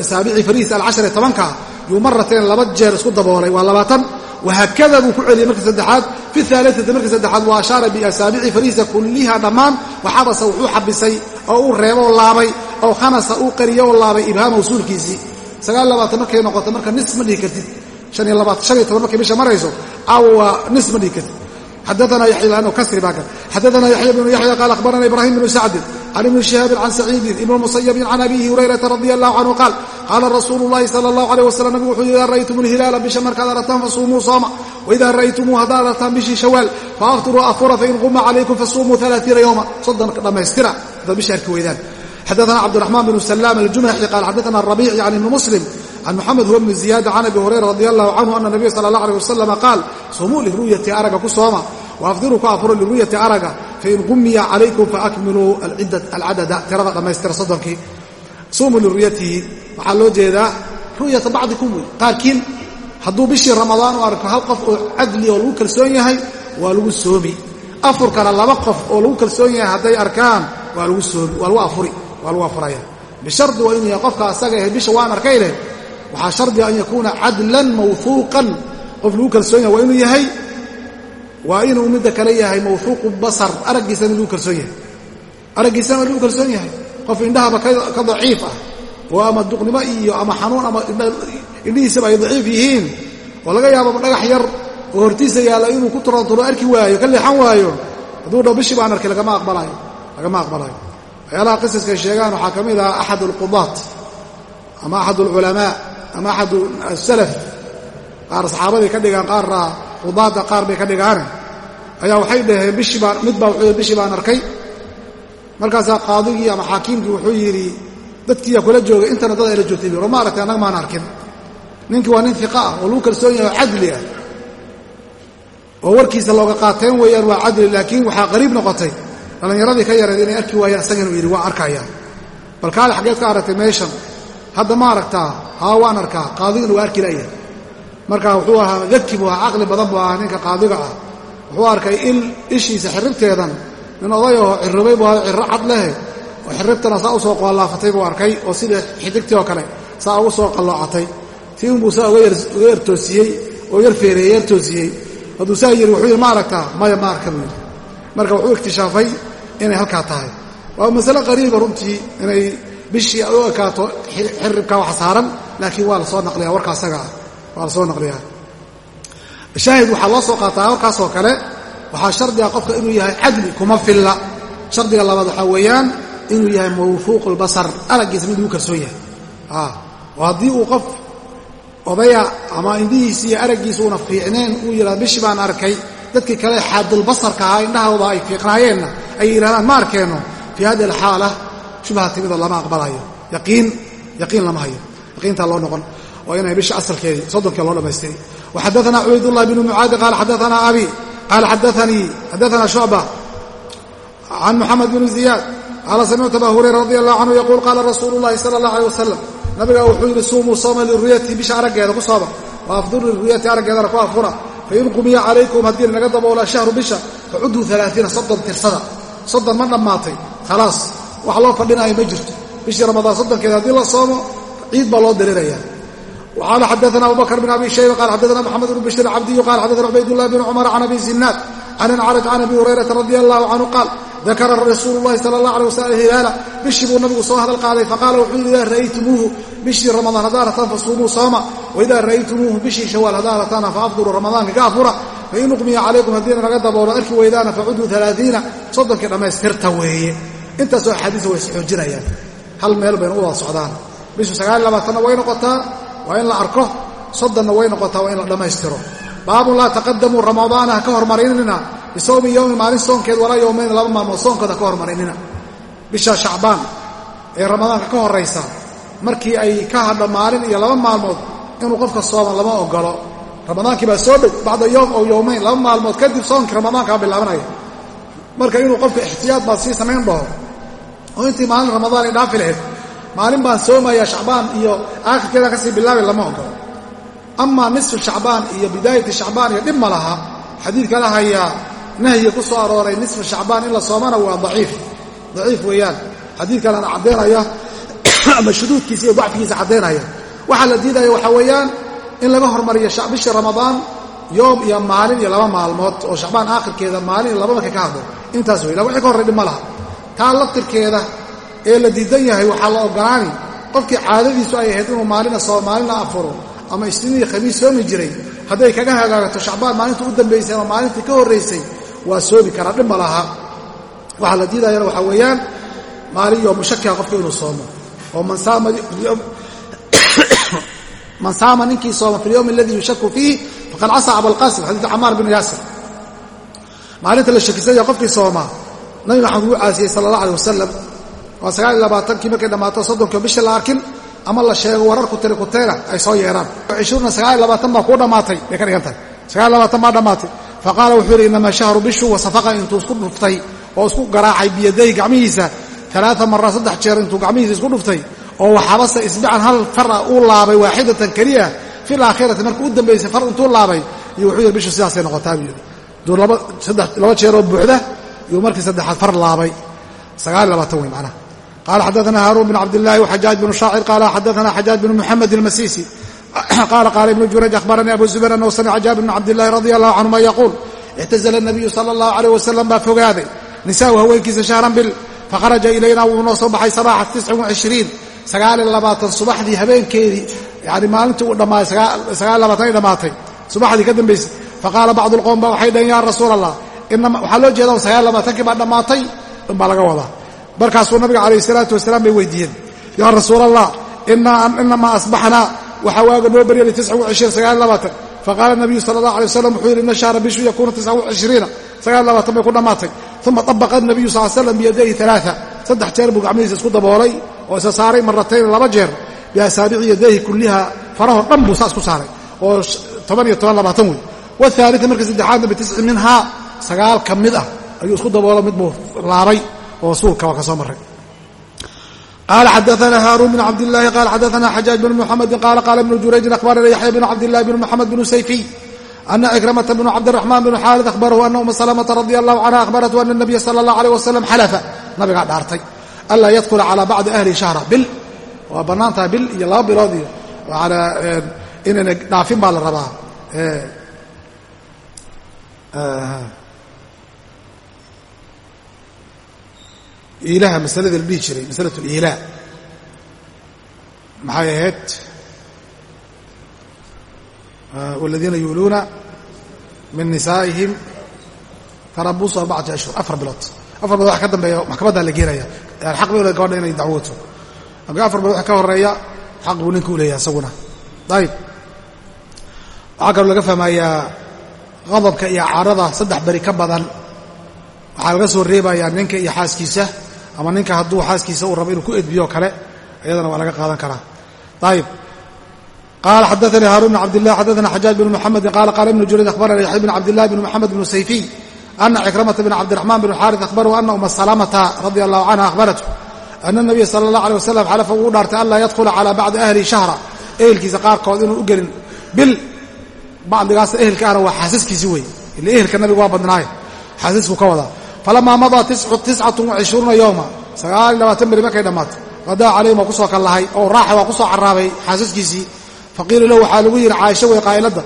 saabicii farihiisa alcashara tobankaa yuu marateen laba jeer isku daboolay waa labaatan. Wahaakada buu ku celiyey markii saddexaad fi aaliati markii saddexaad wa ashaara biasaabici farihiisa kulliha dhammaan waxabasa wuxuu xabisay oo uu reeboo laabay oo khanasa uu qariyo oo laabay ibhaama usuulkiisii. Sagaal labaatan markay noqoto marka nis ma dhihi kartid markay bisha marayso caawa nis ma dhihi kartid xadaana yaxya ano kasri baa kan xadaana yaxya bnu yaxya qaal akhbarana ibrahim bnu sacdin can ibni shihaabin can saciidin ibni musayabin can abihi hurayrata radi allahu canhu qaal qaala rasuulu llahi sala allahu aleyh wasalam nabigu wuxuu idaa ra'aytum alhilaala bisha markaad aragtaan fasuumuu sooma waidaa ra'aytumuu haddaad aragtaan bishii shawaal faaftiruu afura fain quma calaykum fasuumuu alaaiina yowma soddon dhammaystira haddaad bisha arki weydaan. Xadaana cabdiraxmaan bnu salaam aljumaxi qaal xadaana rabiici can ibni muslim can moxamed huwa bni ziyaada can abi hurayra radi allahu canhu ana nabiya sala allah aleh wasalama qaal sumuu liru'yati araga ku sooma waafdiruu ku afuro liru'yati araga fain qumiya calaykum faakmiluu alcadada tirada dhammaystira soddonkii suumuu liru'yatihi waxaa loo jeedaa ru'yata bacdikum wey qaarkiin hadduu bishii ramadaan u arko hal qof oo cadli oo lagu kalsoon yahay waa lagu soomi afurkana laba qof oo lagu kalsoon yahay hadday arkaan waa lagu soomi waa lagu afuri waa waxaa shardiga an yakuuna cadlan mawhuuqan qof lagu kalsoon yahay waa inuu yahay? Waa inuu midda kale yahay mawhuuqu basar. Araggiisana lagu kalsoon yahay. Araggiisana lagu kalsoon yahay. Qof indhahaba ka daciif ah. Oo ama duqnimo iyo ama xanuun ama indhihiisaba ay daciif yihiin. Oo laga yaababa dhagax yar oo hortiisa yaalla inuu ku turanturo arki waayo ka leexan waayo. Hadduu dhow bishii baan arkay lagama aqbalayo lagama aqbalayo. Waxyaalaha qisaska sheegaan waxaa ka mid ah axad alqudaat ama axad alculamaa ama axad asalaf qaar saxaabaday ka dhigaan qaarna qudaadda qaar bay ka dhigaane ayaa waxay dhaheen bishii baan mid baa wuxuu bishii baan arkay. Markaasaa qaadigii ama xaakiimkii wuxuu yidhi dadkiiyaa kula joogay intana dad ayla joogtay. Biro ma aragtay annaga maan arkin. Ninkii waa nin iqa ah oo lagu kalsoon yahay oo cadli ah oo warkiisa looga qaateen weeyaan waa cadli laakiin waxaa qariib noqotay. Dhallinyaradii ka yareed inay arki waayaan isaganu yidhi waa arkaya. Bal kaale aragtay meeshan hadda ma aragtaa haa waan arkaa. Qaadigana waa arki la'yahay marka wuxuu ahaa daki buu ahaa caqli badan buu ahaa ninka qaadiga ah. Wuxuu arkay il ishiisa xirribteedan nin odayoo cirribay buu ahaa cirro cad lehe oo xirribtana saa u soo qoolaafatay buu arkay oo sida xidigtii oo kale saa ugu soo qalloocatay. Tii unbuu saa uga yar toosiyey oo yar feereeyey yar toosiyey. Hadduu saa yidhi wuxuu yidhi ma aragtaa maya ma arka buu yidhi marka wuxuu iktishaafay inay halkaa tahay. Waa masale qariiba runtii inay bishii u ekaato xirribkaa wax saaran laakiin waa la soo naqliyaa warka asaga ah waa la soo naqliyaa. Shaahid waxaa loo soo qaataa warkaasoo kale waxaa shardiga qofka inuu yahay cadli kuma filla. Shardiga labaad waxaa weeyaan inuu yahay mawfuuq albasar araggiisa mid lagu kalsoon yahay. Oo haddii uu qof odaya ama indhihiisi iyo araggiisa uuna fiicneen uu yidhahdo bishii baan arkay dadkii kale xaadulbasarka ahaa indhahooda ay fiiqnaayeenna ay yidhahdaan ma arkeenno fii hadi alxaala shubha timida lama aqbalayo. Yaqiin yaqiin lama hayo inta loo noqon oo inay bisha asalkeedii soddonkeed loo dhamaystiri waxadaana cubaydullahi bnu mucaadi qaala xadaana abi qaala xadaanii xadaana shucba can muxamed bn ziyaad qaala samictu aba hurayra radi allahu canhu yaquul qaala rasuulu llahi sala allah aleh wasalam nabiga wuxuu yidhi suumuu sooma liruyati bisha araggeeda ku sooma wa afduru liruyati araggeedana ku afura. Fain qumiya calaykum haddii naga daboola shahru bisha facudduu alaaiina soddon tirsada. Soddon ma dhammaatay. Khalaas wax loo fadhinaayo ma jirto. Bishii ramadaan soddonkeeda haddii la soomo ciid baa loo dareerayaa qaala xadaana abubakr bn abi shayba qala xadaana maxamed bn bishir cabdiyu qala xadaana cubaydulahi bn cumar can abi zinaad can alcaraj can abi hurayrata radi allahu canhu qaal dakara rasuulu lahi sala allah alay wasalam hilaala bishii buu nabigu soo hadal qaaday faqaala wuxuu yidhi idaa ra'aytumuuhu bishii ramadaan haddaa rataan fasuumuu sooma waidaa ra'aytumuuhu bishii shawaal haddaa rataana faafduru ramadaanka ka afura fain uqmiya calaykum haddiina naga daboolo arki weydaana facuduu alaaiina soddonkii dhammaystirta weeye. Intaasoo axaadiisa way isxoojinayaan hal meel bayna bishu sagaal labaatanna way noqotaa waa in la arko soddonna way noqotaa waa in la dhammaystiro baabun laa taqadamuu ramadaana ha ka hormarinina bisawmi yowmin maalin soonkeed walaa yowmayn laba maalmood soonkooda ha ka hormarinina bisha shacbaan ee ramadaanka ka horraysa markii ay ka hadha maalin iyo laba maalmood inuu qofka sooma lama ogolo ramadaankii baa soo dhow bacda yowm ow yowmayn laba maalmood kadib soonkii ramadaankaa bilaabanaya. Marka inuu qofka ixtiyaad baad sii samayn dhaho oo intii maalin ramadaan ay dhaafi lahayd maalin baan soomayaa shacbaan iyo aakhirkeeda ka sii bilaabi lama ogolo amaa nisfu shacbaan iyo bidaayati shacbaan iyo dhib ma laha. Xadiidka la hayaa nahyi ku soo arooray nisfu shacbaan in la soomana waa daciif. Daciif weeyaan. Xadiidkalana caddaynaya ama shuduudkiisa iyo dacfigiisa caddaynaya waxaa la diidaya waxaa weeyaan in laga hormariyo bishii ramadaan yoom iyo maalin iyo laba maalmood oo shacbaan aakhirkeeda maalin iyo laba markay ka hadlo. Intaas wey wixii ka horray dhib ma laha. Taa laftirkeeda ee la diidan yahay waxaa la ogolaani qofkii caadadiisu ay ahayd inuu maalina soo maalina afuro ama isniin iyo khamiis soomi jiray hadday kaga hagaagato shacbaan maalinta u dambaysay ama maalintii ka horraysay waa soomi karaa dhib ma waxaa la diidayana waxaa weeyaan maalin yoomu shakiha qofka inuu soomo. Oo man saama ninkii sooma fi lyowmi aladii yushaku fiih faqad casaa abalqaasim xadiidka camaar binu yaasir. Maalinta la shakisanya qofkii sooma nabi maxamed wuu caasiyey sala allah aleh wasalam waa sagaal iyo labaatankii markay dhammaato soddonkiio bisha la arkin ama la sheego warar kutele ay soo yeeraan cishruuna sagaal iyo labaatan baa kuu dhammaatay. Bay ka dhigan tahay. Sagaal iyo labaatan baa dhammaatay. Fa wuxuu yidhi innamaa shahru bishu wasafaqa intuu isku dhuftay oo isku garaacay biyaday gacmihiisa. Alaaa maraa saddex jeer intuu gacmihiisa isku dhuftay oo waxabase isbican hal fara uu laabay waaxidatan keliya. Fi laakhirati marka u dambaysay far intuu laabay. Iyo wuxuu yidhi bishu sidaasay noqotaa buu yidhi. Duu laba jeeroo buuxda iyuu markii saddexaad far laabay. Sagaal labaatan wey macnaha qala xadaana haarun bn cabdilahi wxajaaj bnu shaacir qaala xadaana xajaaj bn muxamed ilmasisi qaala qaala ibnu jurayj ahbaranii abu zubayr anhu samica jaabir bn cabdilahi radi allahu canhuma yaquul ictazla nabiyu sala allahu alayh wasalam baa fogaaday nisaahu haweenkiisa shahran bil fakharaja ilayna wuu noo soo baxay sabaaxa tiscin waishriin sagaaliyo labaatan subaxdii habeenkeedii yani maalintii uu dhammaay sagaaliy labaatan ay dhammaatay subaxdii ka dambaysay faqaala bacdu lqowm ba waxay dhaheen ya rasuul allah waxaa loo jeeda sagaaliy labaatankii baa dhammaatay unbaa laga wadaa markaasuu nabiga calayh salaatu wasalaam bay weydiiyeen. Yaa rasuul allah inamaa asbaxnaa. Waxaa waaga noo barya faqaala nabiyu sala allah alay wasalam wuxuu yidhi ina shahra bishu yakuunu bay ku dhammaatay uma طabaqa nabiyu sal slam biyadayhi alaaa saddex jeer buu gacmihiisa isku daboolay oo isa saaray maratayn laba jeer. Biasaabici yadayhi kulliha farahoo dhan buu saas ku saaray oo wey. Waثaalita marka saddexaadna bitisci minhaa sagaal ka mid ah ayuu isku daboolo mid buu laabay oo suulka waa ka soo maray qaala xadaana haaruun bn cabdilaahi qaala xadaana xajaaj bn muxamedi qaala qaala ibnu jurayjin akhbarana yaxya bn cabdillahi bn moxamed bn sayfiy ana ikramata bn cabdiraxmaan bn xaalid ahbarahu ana uma salamata radi allahu canha ahbaratu ana nabiya sala allah aleyh wasalam xalafa nabigaa dhaartay anlaa yadkula calaa bacdi ahli shahra bil waa bannaan tahay bil iyo laba bilood iyo inayna dhaafin baa la rabaa ilaha masaladii la dhihi jiray masalat liilaa maxay ahayd? Waladiina yuuluuna min nisaa'ihim tarabusu arbacati ashhur afar bilood. Afar bilood wax ka dambeeya maxkamaddaa la geenaya yani xaq bay gabadha inay dacwooto. Marka afar bilood wax ka horreeya xaq buu ninka u leeyahay isaguna. Ayib waxaa kaloo laga fahmayaa qadabka iyo caarada saddex beri ka badan. Waxaa laga soo reebayaa ninka iyo xaaskiisa ama ninka hadduu xaaskiisa uu rabo inuu ku edbiyo kale iyadana waa laga qaadan karaa. Ayib qala xadaanii haarun bn cabdilah xadaana xajaaj bn muxamedin qala qala ibnu jurayj akhbarana yaxya bn cabdillahi bn moxamed bn sayfiy ana cikramata bn cabdiraxmaan bn xaaris akhbarahu ana uma salamata radia allahu canha akhbaratu ana nabiya sala allah alيh wasalam xalafa uu dhaartay an laa yadkhula cala bacdi ahli shahra. Ehelkiisa qaarkood inuu u gelin. Bil bacdigaas ehelkaana waa xaasaskiisi wey ila ehelka nabiga waa badnaaye. Xaasasku ka wadaa falamaa madaa tiscatun wacishruuna yowma sagaal iyo labaatan beri markay dhammaatay. Qadaa calayhim waa ku soo kallahay oo raaxa waa ku soo carraabay xaasaskiisii. Faqiila lahu waxaa lagu yidhi caaisha wey qaa'iladda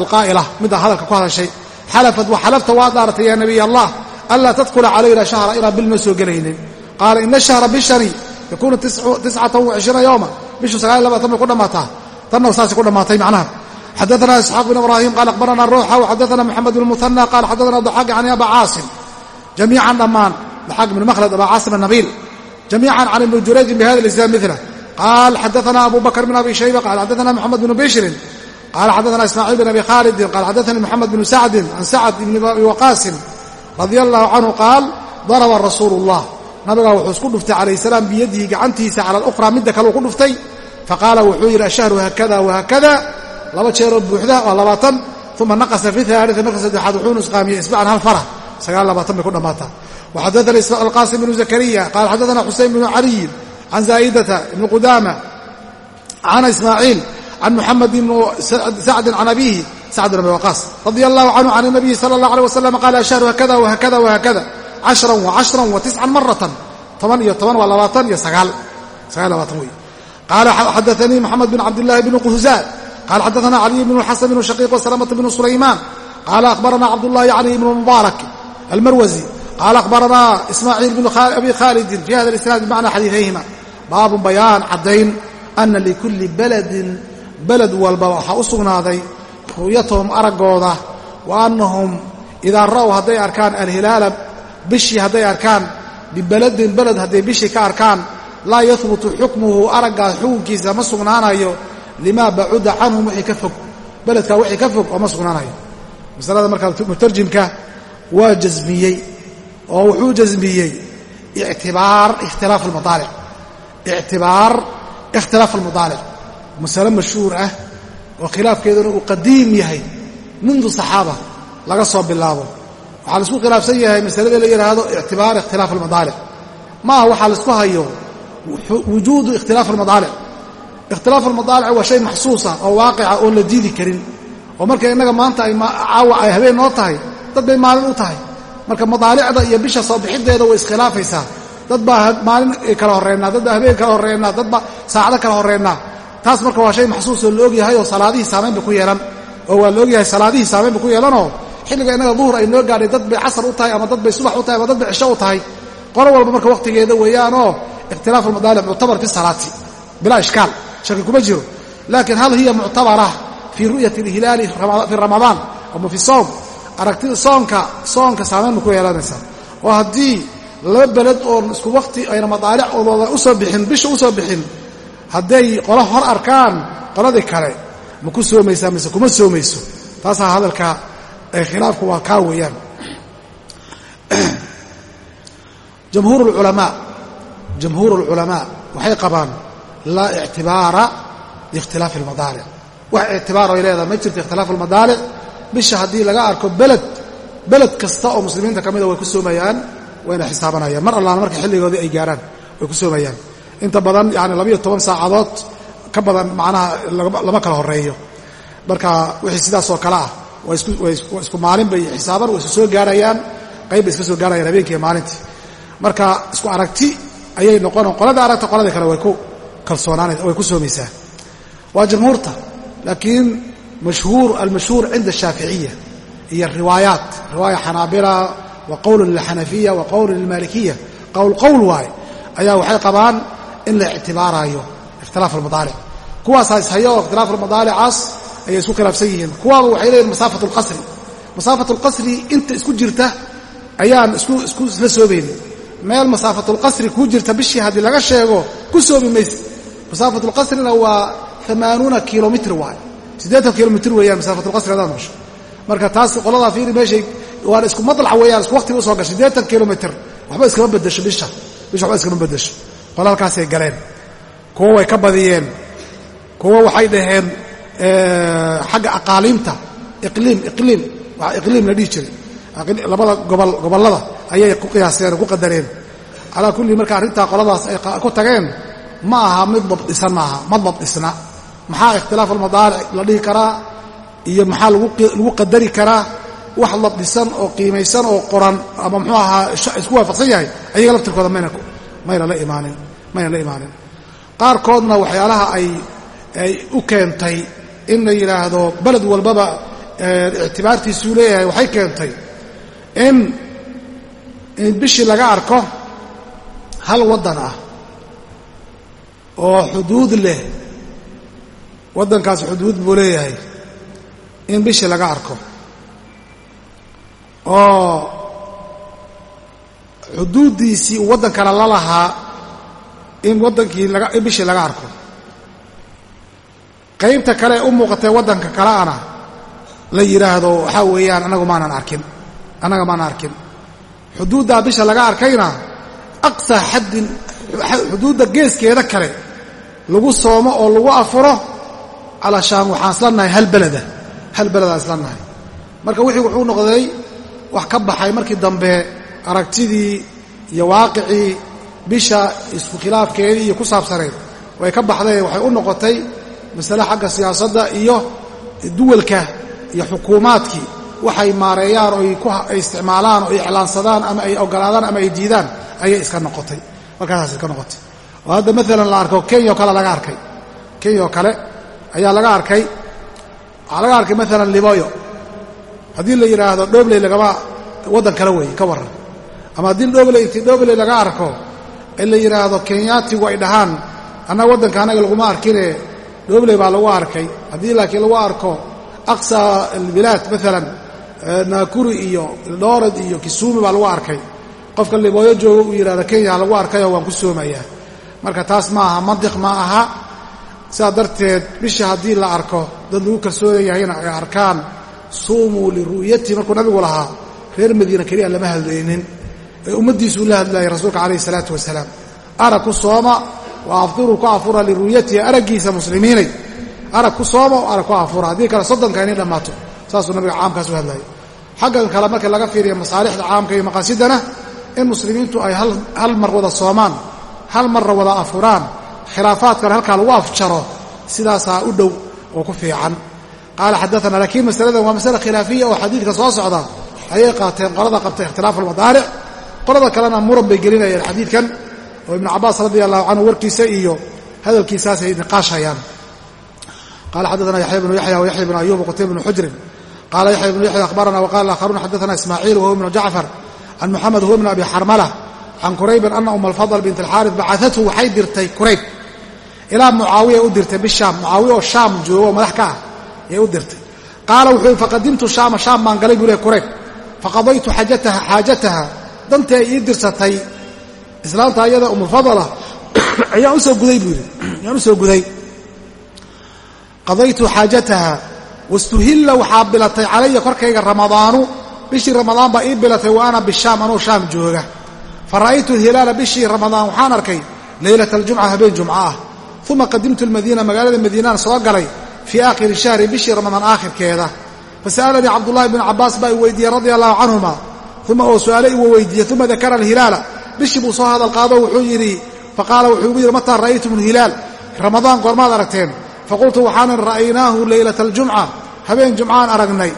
alqaa'ila midda hadalka ku hadashay. Xalafat wa xalafta waa dhaaratay yaa nabiy allah anlaa tadkhula calayna shahra inaan bil noo soo gelaynin. Qaala ina shahra bishani yakuunu tiscatan wacishriina yowma bishu sagaal iyo labaatan bay ku dhammaataa tanna saasay ku dhammaatay macnaha. Xadaana isxaaq bn ibrahim qala akhbarana ruuxa xadaana moxamed bn muhana qala xadaana daxaaq can aba caasim jamiican dhammaan daxaaq bn makhlad aba caasim anabiil jamiican can ibni jurayjin bihada lisnaad mila qaal xadaana abu bakr bn abi shayba qala xadaana moxamed bn bishrin qala xadaana ismaaciil bn abi khaalidin qala xadaanii moxamed bn sacdin can sacd ibni abi waqaasin radia allahu canhu qaal daraba rasuulu اllah nabigaa wuxuu isku dhuftay calayh salaam biyadihi gacantiisa cala alukhraa midda kale uu ku dhuftay faqaala wuxuu yidhi ashahru haakada wahakada laba jeeroo buuxda waa labaatan uma naqasa fi aalii marka saddexaad wuxuu nusqaamiyey isbacan hal fara sagaal labaatan bay ku dhammaataa waxadaana alqaasim bnu zakariya qaala xadaana xuseyn bnu caliyin can zaa'idata ibni qudaama can ismaaciil can muxamed ibnu sacdin can abiihi sacd bn abi waqaas radia allahu canhu can nabiyi sala allah alيh wasalam qaala ashahru hakada wahakada wahakada cashran wacashran watiscan maratan toban iyo toban waa labaatan iyo sagaal sagaal labaatan wey qaala xadaanii moxamed bin cabdillahi bni quhzaa qala xadaana caliy bn xasan bn shaqiiq wsalamة bn sulaymaan qala akhbarana cabdullahi yani ibn mubaarak almarwazi qala akhbarana ismaaciil bn abi khaalidin fi hada isnaad bimacna xadiiثayhima baabu bayaan caddayn ana likulli baladin beled walba waxaa u sugnaaday ru'yatahum araggooda wa annahum idaa ra'w hadday arkaan alhilaala bishii hadday arkaan bibeladin beled hadday bishii ka arkaan laa yahbutu xukmuhu araggaas xukunkiisa ma sugnaanayo limaa bacuda canhum wixii ka fog beledkaa wixii ka fog oo ma sugnaanayo masalada markaa mutarjimka waa jasmiyey oo wuxuu jasmiyey ictibaar ikhtilaaf almadaalic ictibaar ikhtilaaf almadaalic masale mashhuur ah oo khilaafkeeduna uu qadiim yahay mundu saxaaba laga soo bilaabo. Waxaa la isku khilaafsan yahay masalada la yidhaahdo ictibaar ikhtilaaf almadaalic ma aha waxaa la isku hayo wujuudu ikhtilaaf almadaalic ikhtilaaf almadaalic waa shay maxsuusa oo waaqica oon la diidi karin. Oo marka innaga maanta ay caawa ay habeen noo tahay dad bay maalin u tahay. Marka madaalicda iyo bisha soo bixiddeeda way iskhilaafaysaa. Dad baa maalin kala horreennaa dad baa habeen kala horreennaa dad baa saacado kala horreennaa taas marka waa shay maxsuus oo ogyahay oo salaadihii saamayn ba ku yeelan. Oo waa la ogyahay salaadihii saamayn ba ku yeelanoo xilliga innaga duhur ay noo gaadhay dad bay casar u tahay ama dad bay subax u tahay ama dad bay cisho u tahay. Qolo walba marka wakhtigeeda weeyaanoo ikhtilaafu almadaalic muctabar fi salaati bilaa ishkaal. Shaki kuma jiro. Laakiin hal hiya muctabara fii ru'yati alhilaali fii ramadaan ama fi soom aragtida soonka soonka saamayn ba ku yeelanaysaa oo haddii laba beled oon isku wakhti ayna madaalic odooda u soo bixin bisha u soo bixin hadday qolo hor arkaan qoladii kale ma ku soomaysaa mise kuma soomayso. Taasaa hadalka khilaafku waa kaa weeyaan. Jamhuur ulculamaa jamhuur alculamaa waxay qabaan laa ictibaara liikhtilaafi almadaalic wax ictibaar ay leedahay ma jirto ikhtilaaf almadaalic bisha haddii laga arko beled beled kasta oo muslimiinta ka mida way ku soomayaan wayna xisaabanayaan. Mar allaana marka xilligoodii ay gaaraan way ku soomayaan. Inta badan yani labayo toban saacadood ka badan macnaha lama kala horeeyo marka wixii sidaasoo kale ah waa isku maalin bay xisaaban way isu soo gaarayaan qayb bay iska soo gaarayaan habeenkii maalintii. Marka isku aragti ayay noqono qolada aragta qoladii kale way ku kalsoonaanaysa way ku soomaysaa. Waa jamhuurta laakiin almashhuur cinda ashaaficiya iyo riwaayaat riwaaya xanaabila wa qowlun lilxanafiya wa qowlun lilmaalikiya qowl qowl waaye ayaa waxay qabaan in la ictibaaraayo ikhtilaaf almadaalic kuwaasaa ishayo oo ikhtilaaf almadaalicaas ayay isku khilaafsan yihiin kuwaaba waxay leeyihiin masaafat alqasri masaafat alqasri inta isku jirta ayaan isku isla soomaynin meel masaafatulqasri kuu jirta bishii haddii laga sheego ku soomi mayse masaafatulqasrina waa amaanuuna kilomitr waay siddeetan kilomitr weeyaan masaafatulqasri hadaad masho marka taas qoladaa fiiri meeshay waana isku madlac weeyaan isku waqtiga u soo gashay siddeetan kilomitr waxba iskama bedesho bisha. Bisha waxba iskama bedesho qola halkaasay galeen. Kuwo way ka badiyeen. Kuwo waxay dhaheen xagga aqaaliimta. Iqliim iqliim. Waa iqliim la dhihi jiray. Labada gobol gobollada ayay ku qiyaaseen ku qadareen calaa kulli marka arrintaa qoladaas ay ku tageen ma aha mid dabdhisan maaha ma dabdhisna maxaa ikhtilaaf almadaalic la dhihi karaa? Iyo maxaa lagu qadari karaa? Wax dabdhisan oo qiimaysan oo qoran ama muxuu ahaa isku waafaqsan yahay? Ayaga laftirkooda mayna la imaanin la qaarkoodna waxyaalaha ay ay u keentay in la yidhaahdo beled walbaba ictibaartiisuu leeyahay waxay keentay in bishii laga arko hal waddan ah oo xuduud leh waddankaas xuduud buu leeyahay in bishii laga arko. Oo xuduuddiisii uu waddan kale la lahaa in waddankii in bishii laga arko. Qaybta kale ee u muuqatee waddanka kaleana la yidhaahdo waxaa weeyaan annagu maanan arkin annaga maanan arkin. Xuduuddaa bisha laga arkayna aqsaa xaddin xuduudda geeskeeda kale lagu soomo oo lagu afuro calashaan waxaan isla nahay hal beleda hal beledaan isla nahay marka wixii wuxuu noqday wax ka baxay markii dambe aragtidii iyo waaqicii bisha isku khilaafkeedii iyo ku saabsanayd way ka baxday waxay u noqotay masale xagga siyaasadda iyo duwalka iyo xukuumaadkii waxay maareeyaan oo ay isticmaalaan oo ay iclaansadaan ama ay ogolaadaan ama ay diidaan ayay iska noqotay markaasaas iska noqotay oo hadda maalan la arko kenya oo kale laga arkay kenya oo kale ayaa laga arkay. Waxaa laga arkay maalan liboyo haddii la yidhaahdo dhobley lagama waddan kale weeye ka warran. Ama haddii dhobley intii dhobley laga arko ee la yidhaahdo kenyaatigu ay dhahaan annaga waddanka annaga laguma arkine dhobley baa lagu arkay. Haddii laakiin lagu arko aqsa albilaad maalan naakuri iyo eldored iyo kisuumi baa lagu arkay. Qofka libooyo jooga uu yidhahdo kenya lagu arkayoo waan ku soomayaa. Marka taas ma aha mantiq ma aha sidaa darteed bisha haddii la arko dad lagu kalsoonan yahayna ay arkaan suumuu liru'yati markuu nabigu lahaa reer madiina keliya lama hadlaynin ee ummaddiisuu la hadlayay rasuulka calayhi isalaatu wasalaam arag ku sooma wa afdiruu ku afura liru'yatihi araggiisa muslimiinay. Arag ku sooma o arag ku afura. Haddii kale soddonka inay dhammaato saasuu nabiga caamkaas u hadlayay xaggan kale marka laga fiiriya masaalixda caamka iyo maqaasidana in muslimiintu ay hal mar wada soomaan hal marra wada afuraan khilaafaadkana halkaa lagu afjaro sidaasaa u dhow oo ku fiican. Qaala xadaana laakiin masaladan waa masale khilaafiya oo xadiidka soo socda. Ayay qaateen qolada qabtay ikhtilaafu almadaaric qolada kalena muran bay gelinayeen xadiidkan oo ibnu cabaas radia allahu canhu warkiisa iyo hadalkiisaasay niqaashayaan. Qala xadaana yaxya bnu yaxya wayaxya bnu ayub qutayb bnu xujrin qala yaxya bnu yaxya akhbarana waqala akharuuna xadaana ismaaciil wahuwa ibnu jacfar can muxamed huwa bn abi xarmala can quraybin ana um alfadl bint alxaaris bacaathu waxay dirtay qurayb ilaa mucaawiya u dirtay bishaam mucaawiya oo shaam joogo oo madax ka ah ayay u dirtay. Qaala wuxuu yidhi faqadimtu shaama shaam baan galay buu leh qurayb faqadaytu xaajataha dantii ay ii dirsatay. Islaamta ayada umulfadala ayaan u soo guday buu yidhi. Ayaan u guday. Qadaytu xaajataha wastuhilla waxaa bilatay calaya korkayga ramadaanu. Bishii ramadaan baa ii bilatay wa ana bishaam anuu shaam jooga. Fa ra'aytu hilaala bishii ramadaan waxaan arkay leylata aljumca habeen jumco ah uma qadimtu lmadiina magaalada madiinaan soo galay fii aakhiri shahri bishii ramadaan aakhirkeeda. Fasa'alanii cabdullahi bnu cabbaas baa i weydiiyey radia allahu canhuma uma oo su'aale iwa weydiiyey uma dakara alhilaala bishii buu soo hadal qaado wuxuu yidhi faqaala wuxuu igu yidhi mataa ra'aytum alhilaal? Ramadaan goormaad aragteen. Faqultu waxaanan ra'aynaahu leylata aljumca habeen jumcaan aragnay.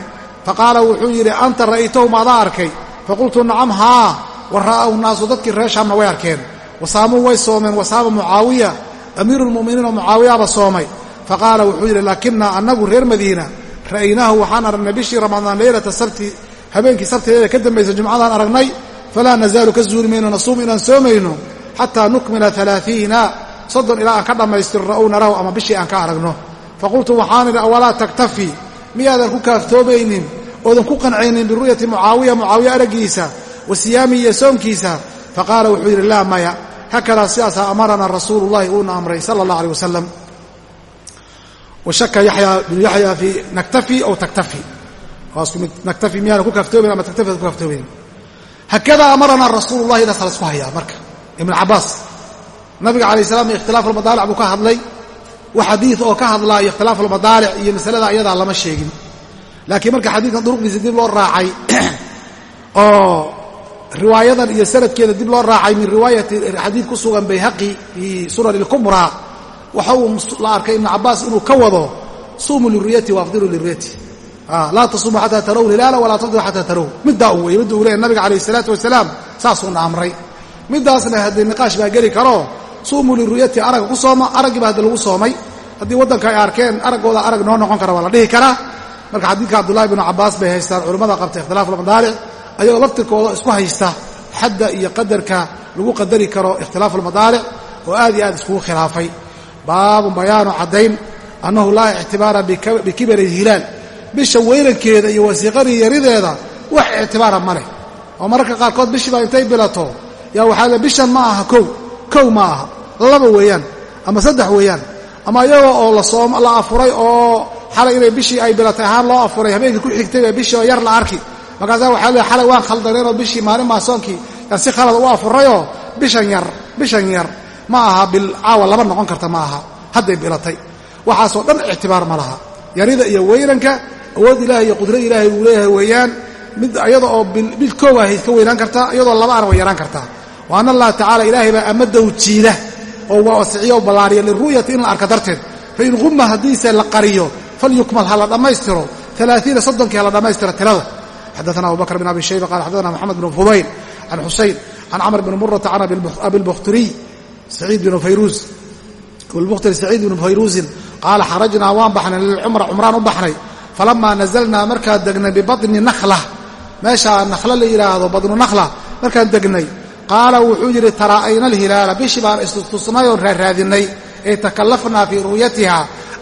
Faqaala wuxuu yidhi anta ra'aytahu maadaa arkay? Faqultu nacam haa. Wa ra'ahu naasu dadkii reer shaamna way arkeen. Wasaamuu way soomeen wasaama mucaawiya amiiru lmu'miniin oo mucaawiyaaba soomay. Faqaala wuxuu yidhi laakinaa annagu reer madiina ra'aynaahu waxaan aragnay bishii ramadaan leylata sabti habeenkii sabtideeda ka dambaysa jumcadaan aragnay falaa nazaalu ka zuuli mayno nasuum inaan soomayno xataa nukmila alaaiina soddon ilaa aan ka dhammaystirno ow narahu ama bishii aan ka aragno. Faqultu waxaan idhi awalaa taktafi? Miyaadan ku kaaftoomaynin oodan ku qancaynin biru'yati mucaawiya mucaawiya araggiisa wa siyaami iyo soomkiisa? Faqaala wuxuu yidhi laa maya hakadaa sidaasaa amarana rasuulu llahi uuna amray sala allah aleh wasalam washaka yaxya bnu yaxya fii naktafi aw taktafi. Waa isku mid naktafi miyaadan ku kaaftoomayn ama taktafi ku kaaftoomayn hakadaa amarana rasuulu llahi inaas la isku hayaa marka. Ibnu cabbaas nabiga calayh salam iyo ikhtilaafu almadaalic buu ka hadlay. Wax xadiid oo ka hadlaayo ikhtilaafu almadaalic iyo masalada ayadaa lama sheegin. Laakiin marka xadiidkan duruqdiisa dib loo raacay oo riwaayadan iyo sanadkeeda dib loo raacay min riwaayati xadiid ku sugan bayhaqi fii sunan ilkubraa waxa uu la arkay ibnu cabbaas inuu ka wado suumuu liruyati waafdiruu liruyati laa tasuumuu xataa tarow hilaala walaa tafdiru xataa tarow middaa un weye midda uu leeya nabiga calayh isalaatu wasalaam saasuuna amray middaasna haddii niqaash baa geli karo suumuu liruyati aragga ku sooma araggiiba haddi lagu soomay. Haddii waddanka ay arkeen araggooda arag noo noqon kara waa la dhihi karaa marka xadiidka cabdullahi bnu cabbaas bay haystaan culimmada qabta ikhtilaafu almadaalic ayagoo laftirkooda isku haysta xadda iyo qadarka lagu qadari karo ikhtilaafu almadaalic oo aad iyo aad iskugu khilaafay. Baabun bayaanu caddayn annahu laa ictibaara bikibari hilaal. Bisha weynankeeda iyo wasiiqanii yarideeda wax ictibaara ma leh. Oo mararka qaarkood bishiiba intay bilato. Yaa waxaa le bishan ma aha kow kow ma aha. Laba weeyaan ama saddex weeyaan ama iyagoo oo lasoom la afuray oo xalay inay bishii ay bilatay ahaan loo afuray habeenkii ku xigtay baa bishii oo yar la arki markaasaa waxaa le xalay waan khaldaneenoo bishii maalin maa soonkii yaan si khalad u afurayoo bishan yar bishan yar ma aha bil caawa laba noqon karta ma aha hadday bilatay. Waxaasoo dhan ictibaar ma laha. Yarida iyo weynanka awood ilaahay iyo qudro ilaahay uu leeyahay weeyaan mid iyada oo bil koob ahayd ka weynaan kartaa iyadoo laba ana way yaraan kartaa wa ana allaha ilaahay baa amadow jiida oo waasiciyo ballaariya liru'yati in la arka darteed. Fain humma haddiise la qariyo falyukmal ha la dhammaystiro. Alaaiina soddonkii ha la dhammaystiro tirada xadaana abu bakr bn abi shayba qala xadana moxamed bn fudayl can xusayn can camr bn murata can abilbukhtiriy saciid bn fayruuz abilbukhtiri saciid bn fayruuzin qaala xarajnaa waan baxnay lilcumra cumraan u baxnay falamaa nazalnaa markaan degnay bibatni nakhla meeshaa nakhlo la yidhaahdo badnu nakhla markaan degnay qaala wuxuu yidhi taraa'ayna alhilaala bishii baan istusnay oon raarraadinay ee takallafnaa fii ru'yatiha